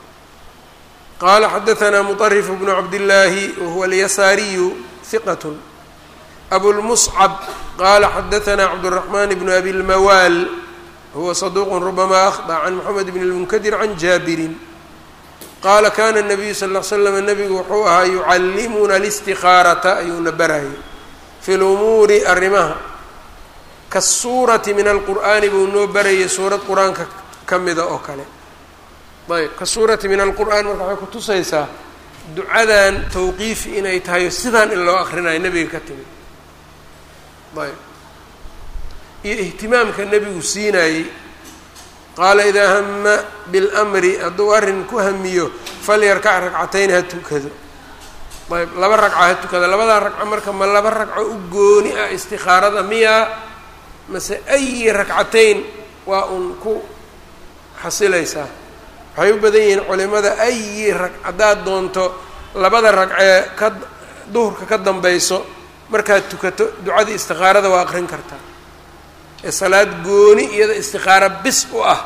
qala xadaثna mطrif bn cabdالlahi wahuwa alyasaariyu hiqat abulmuscab qala xadaثna cabdالرaحman bn abi اlmawaal huwa صaduq rubama akhطأ can mxamed bn اlmunkadir can jaabirin qaala kana الnabiyu sal ll slam nabigu wuxuu ahaa yucallimuna اlاstikaarata ayuuna barayay fi lumuuri arrimaha kasuurati min alqur'aani buu noo barayay suurad qur-aanka ka mida oo kale ayb kasuurati min alqur'aan marka waxay kutusaysaa ducadan tawqiifi inay tahay sidaan in loo akrinayo nebiga ka timid ayb iyo ihtimaamka nebigu siinayey qaala idaa hama bilmri hadduu arrin ku hamiyo falyarkac ragcatayn ha tukado. Ayb laba ragca ha tukada labadaa ragco marka ma laba ragco u gooni ah istikaarada miyaa mase ayi ragcatayn waa un ku xasilaysaa waxay u badan yihiin culimada ayi rag haddaad doonto labada ragcee ka duhurka ka dambayso markaad tukato ducadii istikaarada waa aqrin kartaa ee salaad gooni iyada istikaaro bis u ah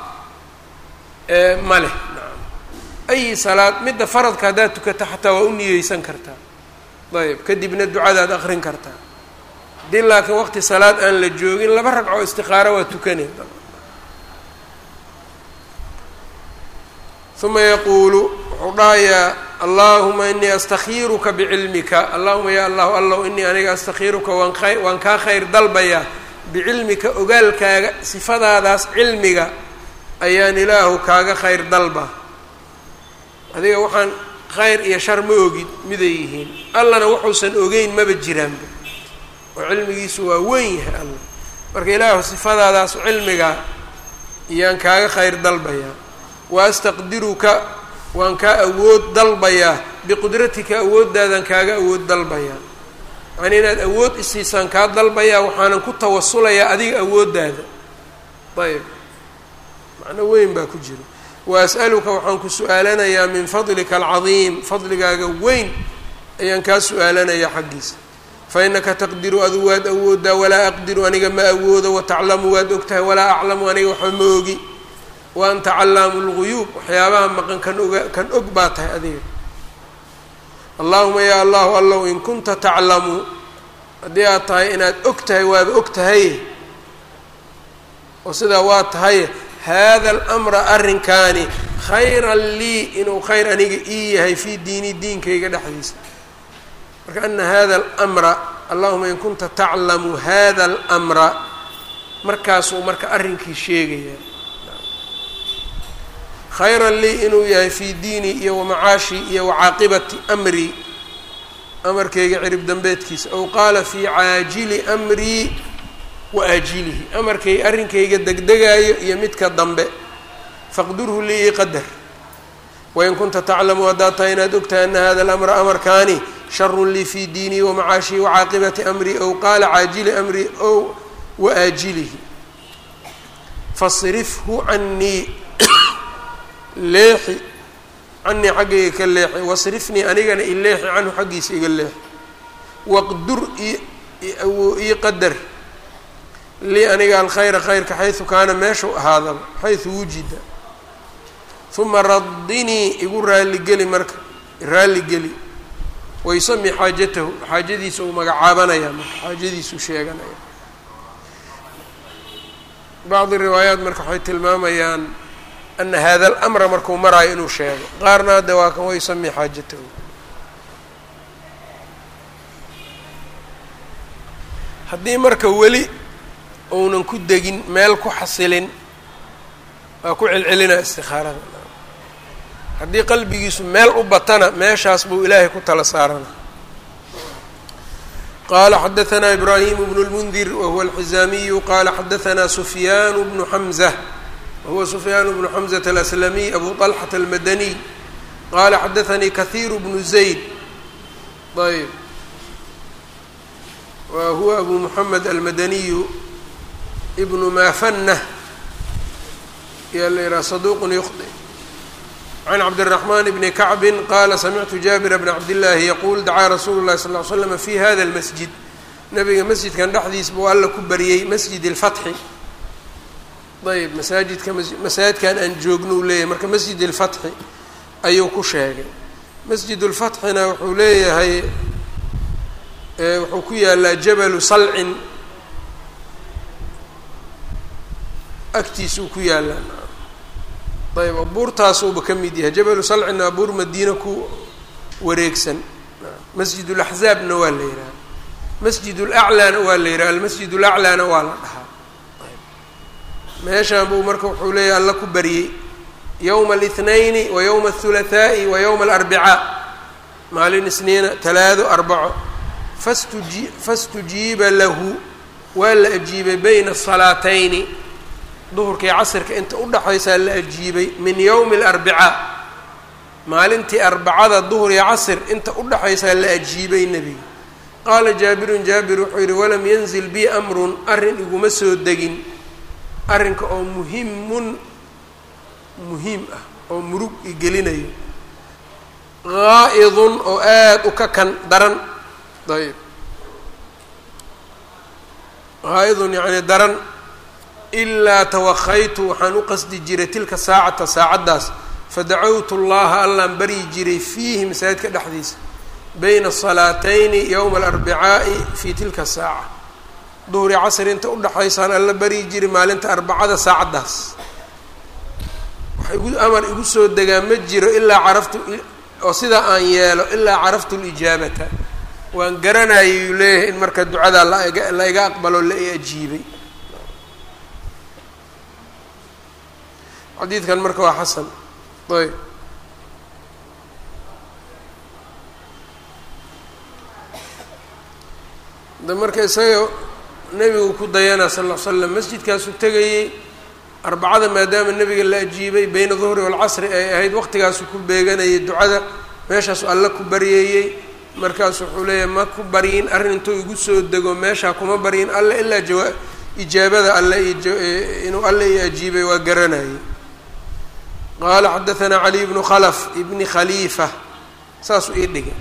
ma leh. Ayi salaad midda faradka haddaad tukato xataa waa u niyeysan kartaa. Ayb kadibna ducadaad aqrin kartaa. Haddii laakiin waqti salaad aan la joogin laba ragco istikaaro waa tukane uma yaquulu wuxuu dhahayaa allahuma inii astakhiiruka bicilmika allahuma ya allahu allow inii aniga astakhiiruka waan waan kaa khayr dalbayaa bicilmika ogaalkaaga sifadaadaas cilmiga ayaan ilaahu kaaga khayr dalba adiga waxaan khayr iyo shar ma ogid miday yihiin allana wuxuusan ogeyn maba jiraanba oo cilmigiisu waa weyn yahay alla marka ilaahu sifadaadaas cilmiga ayaan kaaga khayr dalbayaa wa astaqdiruka waan kaa awood dalbayaa biqudratika awooddaadaan kaaga awood dalbayaa yacnii inaad awood isiisaan kaa dalbayaa waxaanan ku tawasulayaa adiga awooddaada ayb macno weyn baa ku jira. Wa as'aluka waxaan ku su'aalanayaa min fadlika alcadiim. Fadligaaga weyn ayaan kaa su'aalanayaa xaggiisa. Fa innaka taqdiru adu waad awooddaa walaa aqdiru aniga ma awoodo wataclamu waad ogtahay walaa aclamu aniga waxba ma ogi. Wa anta callaamu lguyuub waxyaabaha maqan kan oga kan og baa tahay adiga allahuma ya allahu allow in kunta taclamu haddii aad tahay inaad og tahay waaba og tahay. Oo sidaa waa tahay hada alamra arrinkaani khayran lii inuu khayr aniga ii yahay fii diini diinkayga dhexdiisa. Marka ana hada alamra allahuma in kunta taclamu hada alamra. Markaasuu marka arrinkii sheegaya khayran lii inuu yahay fii diini iyo wamacaashi iyo wacaaqibati amrii amarkayga cirib dambeedkiisa. Ow qaala fii caajili amrii wa aajilihi. Amarkay arrinkayga degdegaayo iyo midka dambe. Faqdurhu lii qadar. Wain kunta taclamu haddaad tahay inaad ogtahay ana hada alamra amarkaani sharun lii fii diinii wamacaashii wacaaqibati amrii ow qaala caajili amrii ow waaajilihi fasrifhu canii leexi canii xaggayga ka leexi wasrifnii anigana i leexi canhu xaggiisa iga leexi. Waqdur ii qadar lii aniga alkhayra khayrka xaysu kaana meeshuu ahaadaba xaysu wujida. Uma radinii igu raalligeli marka raalligeli waysami xaajatahu xaajadiisa uu magacaabanaya marka xaajadiisuu sheeganaya. Bacdi riwaayaat marka waxay tilmaamayaan ana hada alamra markuu maraayo inuu sheego qaarna hadda waa kan wa yusamii xaajatahu haddii marka weli uunan ku degin meel ku xasilin waa ku celcelinaa istikaarada haddii qalbigiisu meel u batana meeshaas buu ilaahay ku tala saarana qala xadaثna ibrahim bn اlmundir wahuwa alxizaamiyu qala xadaثna sufyaan bnu xamزة wahuwa sufyaan bnu xamزة aلأslamiy abu طalxaة almadaniy qala xadaثanii kahiir bnu zayd ayb wa huwa abu muxamed almadaniyu bnu mafanah yaa la yidhaha saduq yukhطئ can cabdالرaحman bni kacbi qala samictu jaabir bna cabdillaahi yaquul dacaa rasuulu اlahi sal ly slm fi hada اlmasjid nabiga masjidkan dhexdiis buu alla ku bariyey masjid اlfatxi ayb masaajidka masaajidkan aan joogno u leeyahay marka masjid اlfatxi ayuu ku sheegay masjid اlfatxina wuxuu leeyahay wuxuu ku yaalaa jabalu salcin agtiisuu ku yaalaa ayb buurtaasuuba ka mid yahay jabalu salcina buur madiina ku wareegsan masjid اlaxzaabna waa la yidhaha masjid اlaclaana waa la yidhaha almasjid اlaclaana waa la dhahaa meeshaan buu marka wuxuu leeyahy alla ku baryey yowma alihnaini wa yowma alhulathaa'i wa yowma alarbicaa maalin isniina talaado arbaco. Fastuji fastujiiba lahu. Waa la ajiibay bayna asalaatayni duhurkii casirka inta udhaxaysaa la ajiibay min yowmi alarbicaa maalintii arbacada duhur iyo casir inta u dhaxaysaa la ajiibay nebiga qaala jaabirun jaabir wuxuu yidhi walam yanzil bi amrun arrin iguma soo degin arrinka oo muhimun muhiim ah oo murug igelinayo qaa'idun oo aada u ka kan daran. Ayb qaa'idun yacni daran. Ilaa tawakaytu waxaan u qasdi jiray tilka saacata saacaddaas. Fadacawtu llaha allaan baryi jiray fiihi masaajidka dhexdiisa. Bayna asalaatayni yowma alarbicaa'i fii tilka saaca duhuri casri inta udhaxaysaan alla baryi jiray maalinta arbacada saacaddaas waxa igu amar igu soo degaa ma jiro ilaa caraftu oo sidaa aan yeelo ilaa caraftu lijaabata waan garanayay uu leeyahay in marka ducadaa laga la iga aqbalo la i ajiibay. Xadiidkan marka waa xasan. Ayb. De marka isaga nebigu ku dayanaa sal ly slam masjidkaasuu tegayey arbacada maadaama nebiga la ajiibay beyna duhri walcasri ay ahayd waqtigaasuu ku beeganayay ducada. Meeshaasu alle ku baryeeyey. Markaasu wuxuu leeyahay ma ku baryin arrin intuu igu soo dego meeshaa kuma baryin alle ilaa jawaa ijaabada alle inuu alle i ajiibay waa garanayay qaala xadaثna cali bnu khlf ibni khaliifa saasuu ii dhigay.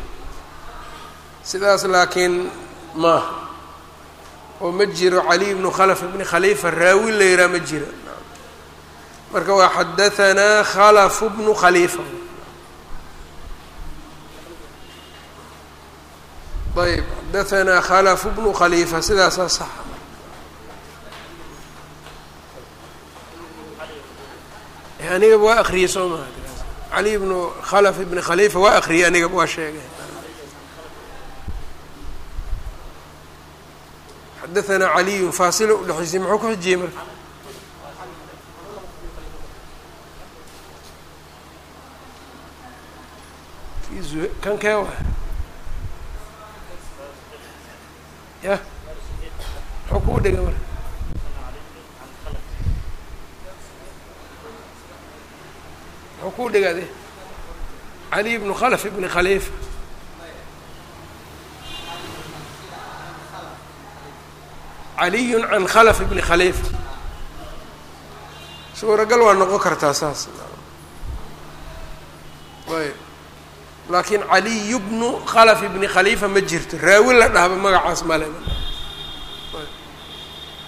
Sidaas laakiin maaha oo ma jiro cali bnu khlf ibni khaliifa raawi la yihaa ma jiro. Marka waa xadaثanaa khlf bnu khaliifa. Ayb xadaثanaa khlf bnu khaliifa sidaasaa sax. Anigaba waa akriyey soo maha cali bnu khalf ibni khalifa waa akriyey anigaba waa sheegay xadaثanaa caliyun faasilo udhexaysay muxuu ku xijiyey marka kan kee wa ya muxuu kuu dhigay marka muxuu kuu dhigade cali bnu khlf ibni khalifa caliyun can khlf ibni khalifa suuragal waa noqon kartaa saas. Ayb laakiin caliyu bnu khlf ibni khalifa ma jirto. Raawi la dhahba magacaas male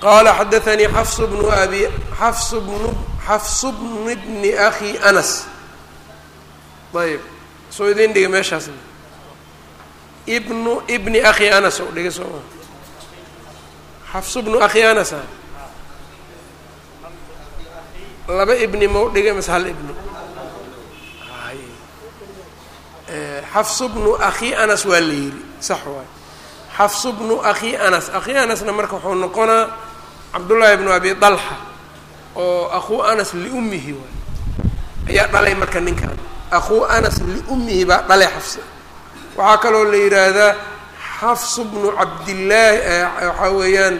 qaala xadaثanii xafs bnu abi xafs bnu xafs bnu bni akhi anas. Ayb soo idin dhiga meeshaas. Ibnu ibni akhi anas dhiga sooma xafs bnu akhi anas a laba ibni mau dhiga mase hal ibni? Xafs bnu akhi anas waa la yidhi. Sax waay. Xafsu bnu akhi anas akhi anasna marka wuxuu noqonaa cabdullaahi bnu abi dalxa oo akhuu anas liummihi waay. Ayaa dhalay marka ninkan akhuu anas liummihi baa dhalay xafsa waxaa kaloo la yidhaahdaa xafs bnu cabdillaahi eh, waxaa weeyaan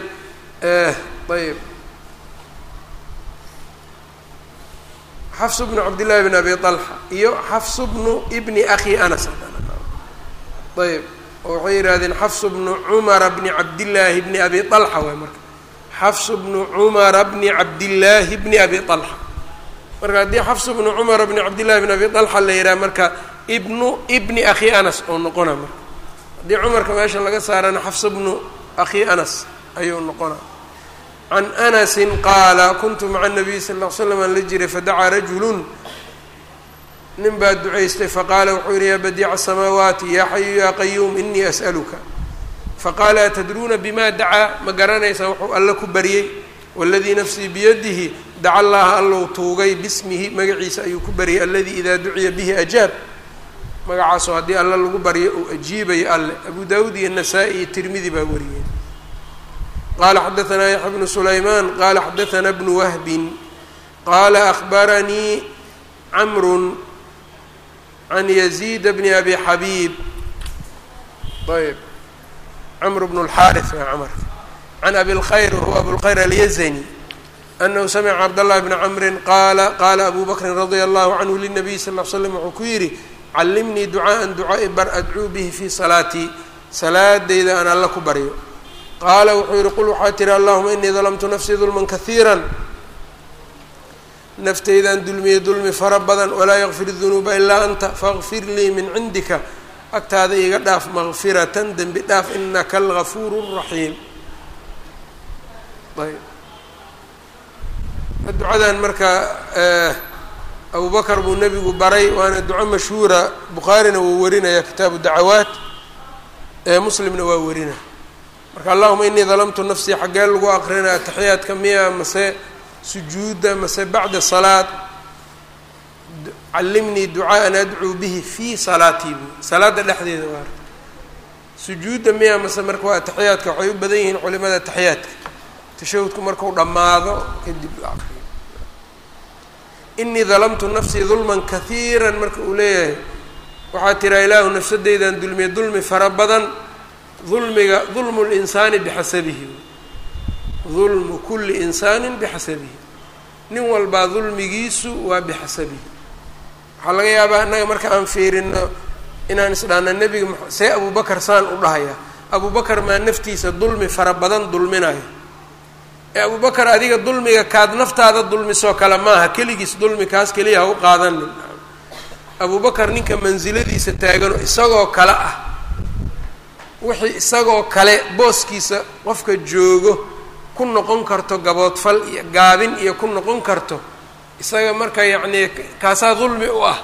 eh, ayb xafs bnu cabdillahi bn abi alxa iyo xafs bnu bni akhi anas. Ayb oo waxay yidhahdeen xafsu bnu cumara bni cabdillaahi bni abi alxa waay marka. Xafsu bnu cumara bni cabdillaahi bni abi alxa marka haddii xafsu bnu cumara bni cabdillahi bni abi alxa la yidhaha marka ibnu ibni akhi anas oo noqona marka haddii cumarka meesha laga saarana xafsu bnu akhi anas ayuu noqona can anasi qaala kuntu maca nabiy sal ll ly slam aan la jiray fadacaa rajulun. Nin baa ducaystay faqaala wuxuu yihi yaa badiica asamaawaati yaa xayu yaa qayuum inii as'aluka. Faqaala atadruuna bima dacaa ma garanaysaan wuxuu alle ku baryey waladii nafsii biyadihi daca allaha allou tuugay bismihi magaciisa ayuu ku baryay aladii idaa duciya bihi ajaab magacaasoo haddii alle lagu baryo uu ajiibayo alle. Abu daawud iyo nasaa-i iyo tirmidi baa wariyey qala xadaanaa yaxya bnu sulaymaan qala xadaanaa bnu wahbin qala akhbaranii camru can yaziid bni abi xabiib ayb camr bn اlxaari waa camr can abi اlkhayr wahuwa abulkhayr alyazani anahu samica cabd llahi bna camri qaala qaala abu bakrin radia allahu canhu linabiy sal l slam wuxuu ku yidhi callimnii ducaءa ducaa'i bar adcuu bihi fii salaatii salaadeyda aan alla ku baryo. Qaala wuxuu yihi qul waxaa tihi allahuma inii dalamtu nafsii dulman kahiira nafteydaan dulmiyey dulmi fara badan walaa yakfir dunuuba ilaa anta faqfir lii min cindika. Agtaada iga dhaaf makfiratan dembi dhaaf inaka algafuuru raxiim ayb ducadan marka abu bakar buu nebigu baray waana duco mashhuura. Bukhaarina wuu warinaya kitaabu dacawaat muslimna waa warinaya marka allahuma inii dalamtu nafsii xaggee lagu aqrinaya ataxiyaadka miya mase sujuudda mase bacda salaad. Callimnii ducaaan adcuu bihi fii salaatii bu salaadda dhexdeeda waa sujuudda miya mase marka waa ataxiyaadka waxay u badan yihiin culimada ataxiyaadka tashahudku markuu dhammaado kadib inii dalamtu nafsii dulman kahiiran marka uu leeyahay. Waxaa tiraa ilaahu nafsadeydan dulmiya dulmi fara badan dulmiga dulmu linsaani bixasabihi. Dulmu kulli insaanin bixasabihi. Nin walbaa dulmigiisu waa bixasabihi. Waxaa laga yaabaa innaga marka aan fiirino inaan isdhaana nebiga see abubakar saan u dhahaya abubakar maa naftiisa dulmi fara badan dulminayo ee abubakar adiga dulmiga kaad naftaada dulmisoo kale maaha keligiis dulmi kaas keliya ha u qaadanin abubakar ninka mansiladiisa taagano isagoo kale ah wixii isagoo kale booskiisa qofka joogo ku noqon karto gaboodfal iyo gaabin iyo ku noqon karto isaga marka yacnii kaasaa dulmi u ah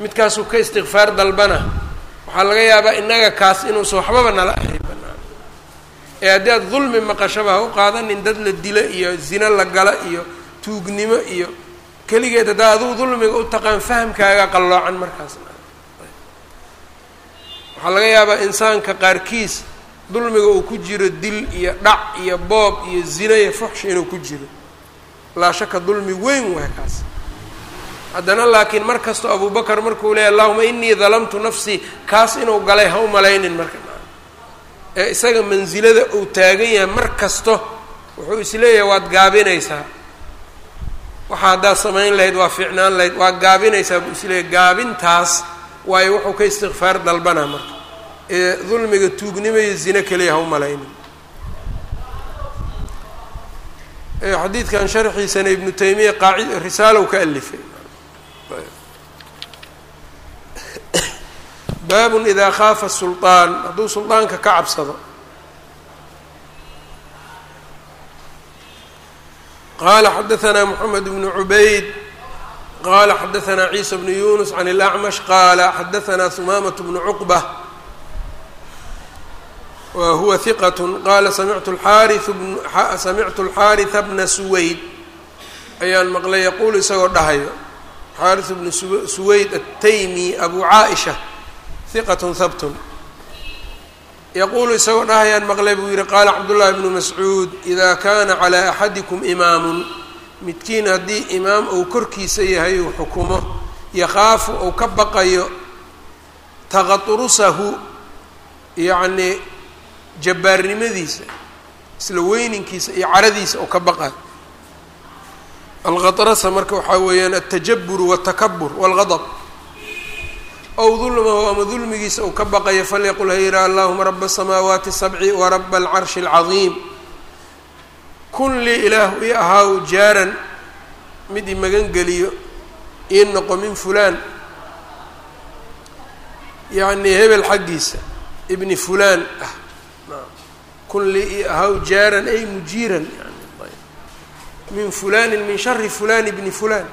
midkaasuu ka istikfaar dalbana. Waxaa laga yaabaa innaga kaas inuusa waxbaba nala ahay banaan ee haddii aad dulmi maqashaba ha u qaadanin dad la dilo iyo zino la gala iyo tuugnimo iyo keligeed haddaa aduu dulmiga u taqaan fahamkaaga qalloocan markaasna waxaa laga yaabaa insaanka qaarkiis dulmiga uu ku jiro dil iyo dhac iyo boob iyo zina iyo fuxshi inuu ku jiro. Laa shaka dulmi weyn waay kaas. Haddana laakiin mar kasto abubakar markuu leeyahy allahuma inii dalamtu nafsii kaas inuu galay ha u malaynin marka ee isaga mansilada uu taagan yahay mar kasto wuxuu is leeyahay waad gaabinaysaa. Waxa haddaad samayn lahayd waa fiicnaan lahayd. Waa gaabinaysaa buu isleeyahy gaabintaas waayo wuxuu ka istikfaar dalbanaa marka. Ee dulmiga tuugnimo iyo zine keliya ha u malaynin. Xadiidkan sharxiisana ibnu taymiya qaaci risaalow ka alifay baabun idaa khaafa sulطaan hadduu sulطaanka ka cabsado qala xadaثna mحamed bnu cubayd qala xadaثna ciisa bnu yunus can اlأcmash qala xadaثna humaamaة bnu cuqbة wa huwa hiqat qala samictu samictu اlxaariثa bna suwayd ayaan maqlay yaquulu isagoo dhahayo xaariث bnu suwayd ataymi abu caaئisha hiqat habtun yaquulu isagoo dhahayaan maqlay buu yihi qaala cabdullaahi bnu mascuud idaa kaana calaa axadikum imaamun. Midkiin haddii imaam uu korkiisa yahay uu xukumo yakhaafu uu ka baqayo taqatrusahu yacnii jabbaarnimadiisa isla weyninkiisa iyo caradiisa uu ka baqayo. Alqatrasa marka waxaa weeyaan altajaburu waltakabur walgadab ow dulmahu ama dulmigiisa uu ka baqayo falyaqul hayra allahuma raba asamaawaati sabci waraba alcarshi alcadiim kun lii ilaahu ii ahaaw jaaran mid i magangeliyo ii noqo min fulaan yacnii hebel xaggiisa ibni fulaan ah kun lii ii ahaaw jaaran ay mujiiran min fulaanin min shari fulaan ibni fulaan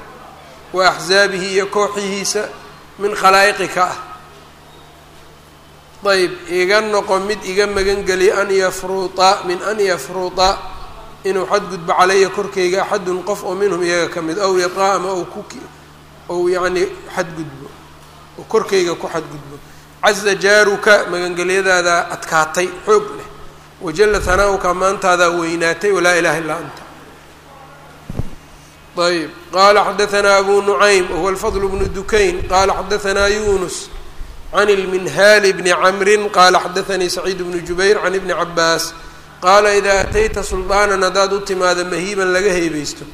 wa axzaabihi iyo kooxihiisa min khalaa'iqika. Ah ayb iga noqo mid iga magangeliya an yafruta min an yafruta inuu xadgudbo calaya korkayga axadun qof oo minhum iyaga ka mid aw yataa ama ou ku ou yacnii xadgudbo oo korkayga ku xadgudbo caza jaaruka magangelyadaada adkaatay xoog leh. Wajalla hanaa'uka maantaadaa weynaatay walaa ilaha illaa anta ayb qala xadaanaa abu nucaym wahuwa alfadl bnu dukayn qala xadaanaa yunus can ilminhaali bni camrin qala xadaanii saciid bnu jubayr can ibni cabaas qaala idaa atayta suldaanan haddaad u timaado mahiiban laga heebeysto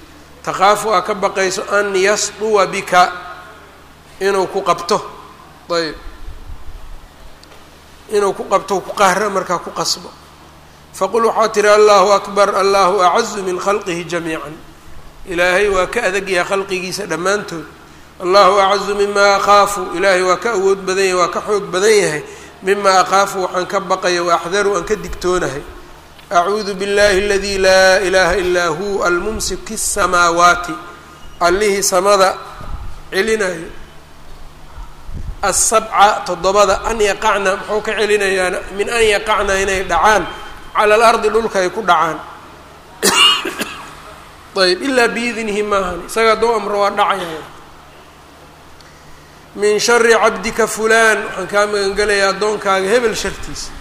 takhaafu aa ka baqayso an yasduwa bika inuu ku qabto ayb inuu ku qabto ku qahra markaa ku qasbo faqul waxaa tihi allahu akbar allahu acazu min khalqihi jamiica ilaahay waa ka adagyaha khalqigiisa dhammaantood allahu acazu mima akhaafu ilaahay waa ka awood badan yahay waa ka xoog badan yahay mima akhaafu waxaan ka baqaya wa axdaru aan ka digtoonahay acuudu biاllahi aladi laa ilaha ilaa hu almumsiki الsamaawaati allihii samada celinayo asabca toddobada an yaqacna muxuu ka celinayaa min an yaqacna inay dhacaan cala alardi dhulka ay ku dhacaan ayb ilaa biidnihi maahan isaga hadduu amro waa dhacaya. Min shari cabdika fulaan. Waxaan kaa magangelayaa addoonkaaga hebel shartiisa.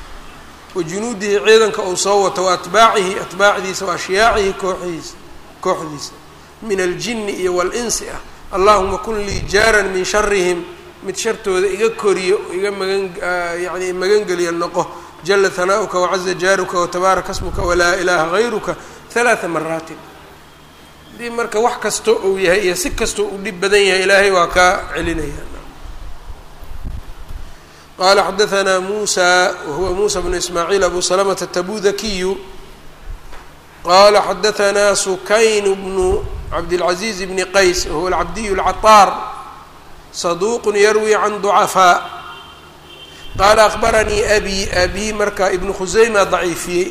Wa junuudihi ciidanka uu soo wato wa atbaacihi. Atbaacdiisa wa ashyaacihi kooxihiisa kooxdiisa. Min aljini iyo walinsi ah. Allahuma kun lii jaaran min sharihim mid shartooda iga koriyo iga magan yani magangeliya noqo. Jala hanaa'uka wacaza jaaruka watabaaraka smuka walaa ilaaha gayruka halaaa maraatin haddii marka wax kastoo uu yahay iyo si kastoo uu dhib badan yahay ilaahay waa kaa celinaya. Qala xadaanaa musa wahuwa musa bnu ismaaciil abu salamata tabudakiyu qala xadaanaa sukayn bnu cabdilcaziiz bni qays wahuwa alcabdiy اlcaطaar saduuq yarwi can ducafaa qaala akbaranii abi abi marka ibnu khuseyma daciifiyey.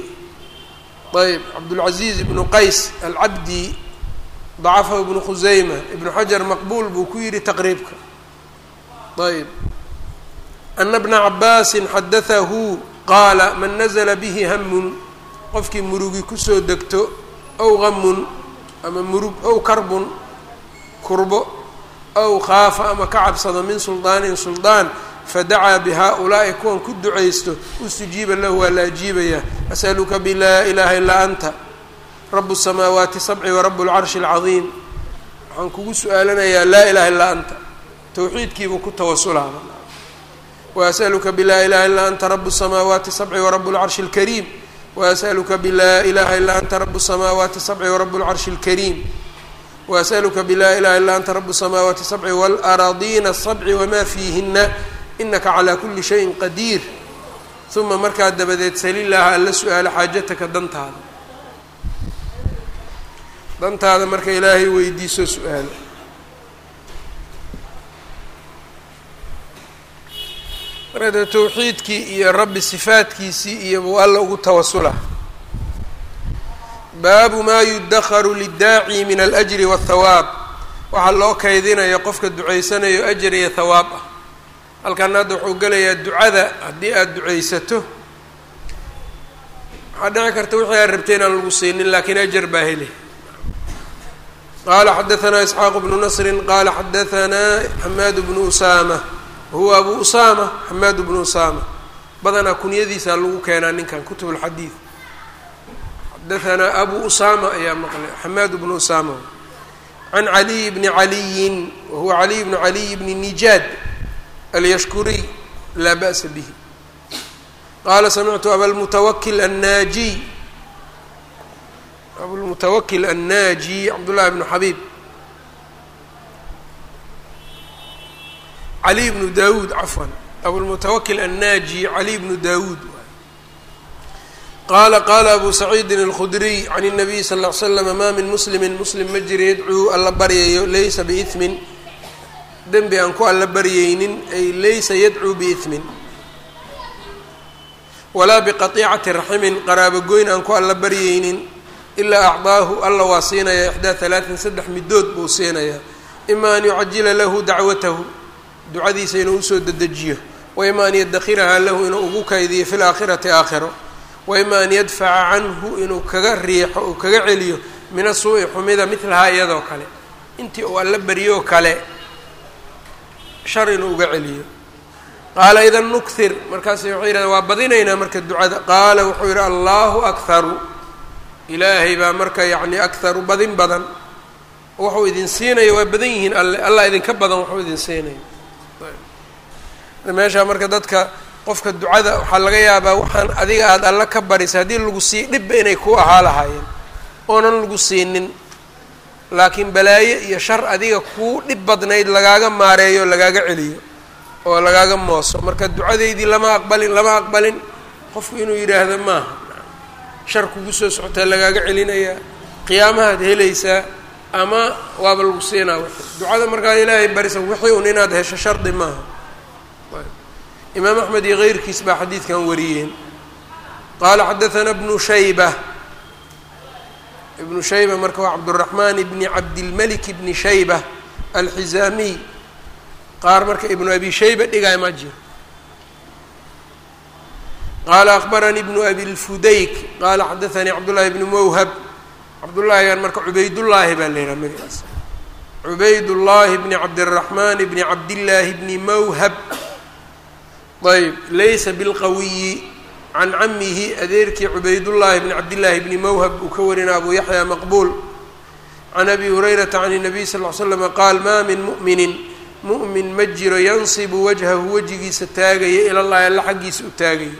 Ayb cabdulcaziiz ibnu qays alcabdi dacafahu ibnu khuseyma ibnu xajar maqbuul buu ku yidhi taqriibka. Ayb ana bna cabaasin xadatahu qaala man nazla bihi hamun qofkii murugi ku soo degto ow gamun ama murug ow karbun kurbo ow khaafa ama ka cabsado min suldaanin suldaan fadacaa bihaa-ulaa'i kuwan ku ducaysto ustujiiba lahu waa la ajiibayaa asaluka bilaa ilaaha illaa anta rabu الsamaawaati sabci warabu اlcarshi اlcadiim waxaan kugu su-aalanayaa laa ilaha illaa anta towxiidkiibuu ku tawasulaaba waas'aluka bilaa ilaha illaa anta rabu الsamaawaati sabci warabu اlcarshi اlkariim waas'aluka bilaa ilaha illaa anta rabu الsamaawaati sabci warabu اlcarshi اlkariim waas'aluka bilaa ilaha illaa anta rabu الsamaawaati sabci wاlaraadiina الsabci wamaa fiihina inaka calaa kuli shayin qadiir uma markaa dabadeed salilaaha alla su-aalo xaajataka dantaada dantaada marka ilaahay weydiiso su'aalo marka dee towxiidkii iyo rabbi sifaadkiisii iyo alla ugu tawasula. Baabu maa yudakharu lidaaci min alajri waathawaab waxaa loo kaydinayo qofka ducaysanayo ajar iyo thawaab ah. Halkan hadda wuxuu gelayaa ducada haddii aada ducaysato. Waxaa dhici karta wixii aad rabtay inaan lagu siinin laakiin ajar baa heli qala xadaanaa isxaaq bnu nasri qala xadaanaa xamaad bnu usaama wahuwa abu usaama xamaad bnu usaama badanaa kunyadiisaa lagu keenaa ninkan kutub alxadiid xadahanaa abu usaama ayaa maqlay xamaad bnu usaama can caliy bni caliyin wahuwa caliy bnu caliy bni nijaad alyashkuriy laa ba'sa bihi qaala samictu abalmutawakil annaajiy abulmutawakil annaaji cabdullahi bnu xabiib caliy bnu daawuud cafwan abulmutawakil annaaji caliy bnu daawuud qaala qaala abu saciidin alkhudriy can الnabiy sal ll ly slam maa min muslimin muslim ma jira yadcuu alla baryayo laysa biiثmin dembi aan ku alla baryaynin ay laysa yadcuu biiثmin walaa biqaطicati raximin qaraabogoyn aan ku alla baryaynin ilaa acdaahu alla waa siinaya ixdaa halaatin saddex midood buu siinayaa ima an yucajila lahu dacwatahu ducadiisa inuu u soo dedejiyo. Waima an yadakhirahaa lahu inuu ugu kaydiyo fi laakhirati aakhiro. Waima an yadfaca canhu inuu kaga riixo uu kaga celiyo min asuu'i xumida midlahaa iyadoo kale. Intii uu alla baryoo kale shar inuu uga celiyo. Qaala idan nukhir markaas wuxuu yidhahda waa badinaynaa marka ducada. Qaala wuxuu yidhi allahu akharu ilaahay baa marka yacni akharu badin badan. Wuxuu idin siinaya waa badan yihiin. Alle allah idinka badan wuxuu idin siinaya meeshaa marka dadka qofka ducada waxaa laga yaabaa waxaan adiga aada alla ka barisa haddii lagu sii dhibba inay ku ahaa lahaayeen oonan lagu siinin. Laakiin balaayo iyo shar adiga kuu dhib badnayd lagaaga maareeyo lagaaga celiyo oo lagaaga mooso. Marka ducadeydii lama aqbalin lama aqbalin qofku inuu yidhaahdo maaha shar kugu soo socotaa lagaaga celinayaa qiyaamahaad helaysaa ama waaba lagu siinaa w ducada markaa ilaahay barisa wixii un inaad hesho shardi maaha. Imaam axmed iyo keyrkiis baa xadiidkan wariyeen. Qaala xadaana bnu shayba. Ibnu shayba marka waa cabduraxmaan ibni cabdilmelik ibni shayba alxizaamiy qaar marka ibnu abi shayba dhigay ma jiro qaala akbaranii bnu abi lfudayk qaala xadaanii cabdullaahi bnu mawhab cabdullaahigan marka cubaydullaahi baa layihaha magaciisa cubaydullaahi bni cabdiraxmaan bni cabdillaahi bni mawhab ayb laysa bilqawiyi can camihi adeerkii cubaydullaahi bni cabdillaahi bni mawhab uu ka warina abu yaxya maqbuul can abi hurayrata can الnabiy sal ly slama qaal maa min mu'minin mu'min ma jiro yansibu wajhahu wejigiisa taagaya ilallaahi alla xaggiisa u taagaya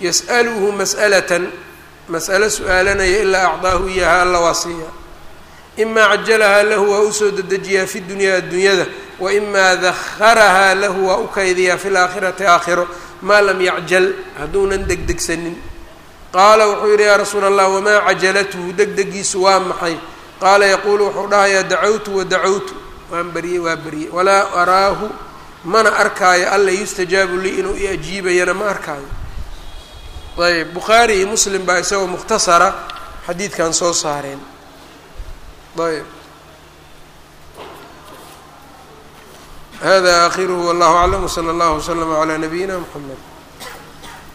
yas'aluhu mas'alatan mas'alo su'aalanaya ilaa acdaahu iyaha alla waa siiya imaa cajalahaa lahu waa u soo dedejiyaa fi dunyaa addunyada waimaa daharahaa lahu waa u kaydiyaa fi laakhirati aakhiro. Maa lam yacjal hadduunan degdegsanin. Qaala wuxuu yidhi yaa rasuula allah wamaa cajalatuhu degdegiisu waa maxay? Qaala yaquulu wuxuu dhahayaa dacawtu wa dacawtu. Waan baryey waa baryey walaa araahu mana arkaayo alla yustajaabu lii inuu i ajiibayana ma arkaayo ayb bukhaari iyo muslim baa isagoo mukhtasara xadiidkan soo saareen. Ayb hada akhiruhu wallahu aclam wsala allahu wslama calaa nabiyina mxamed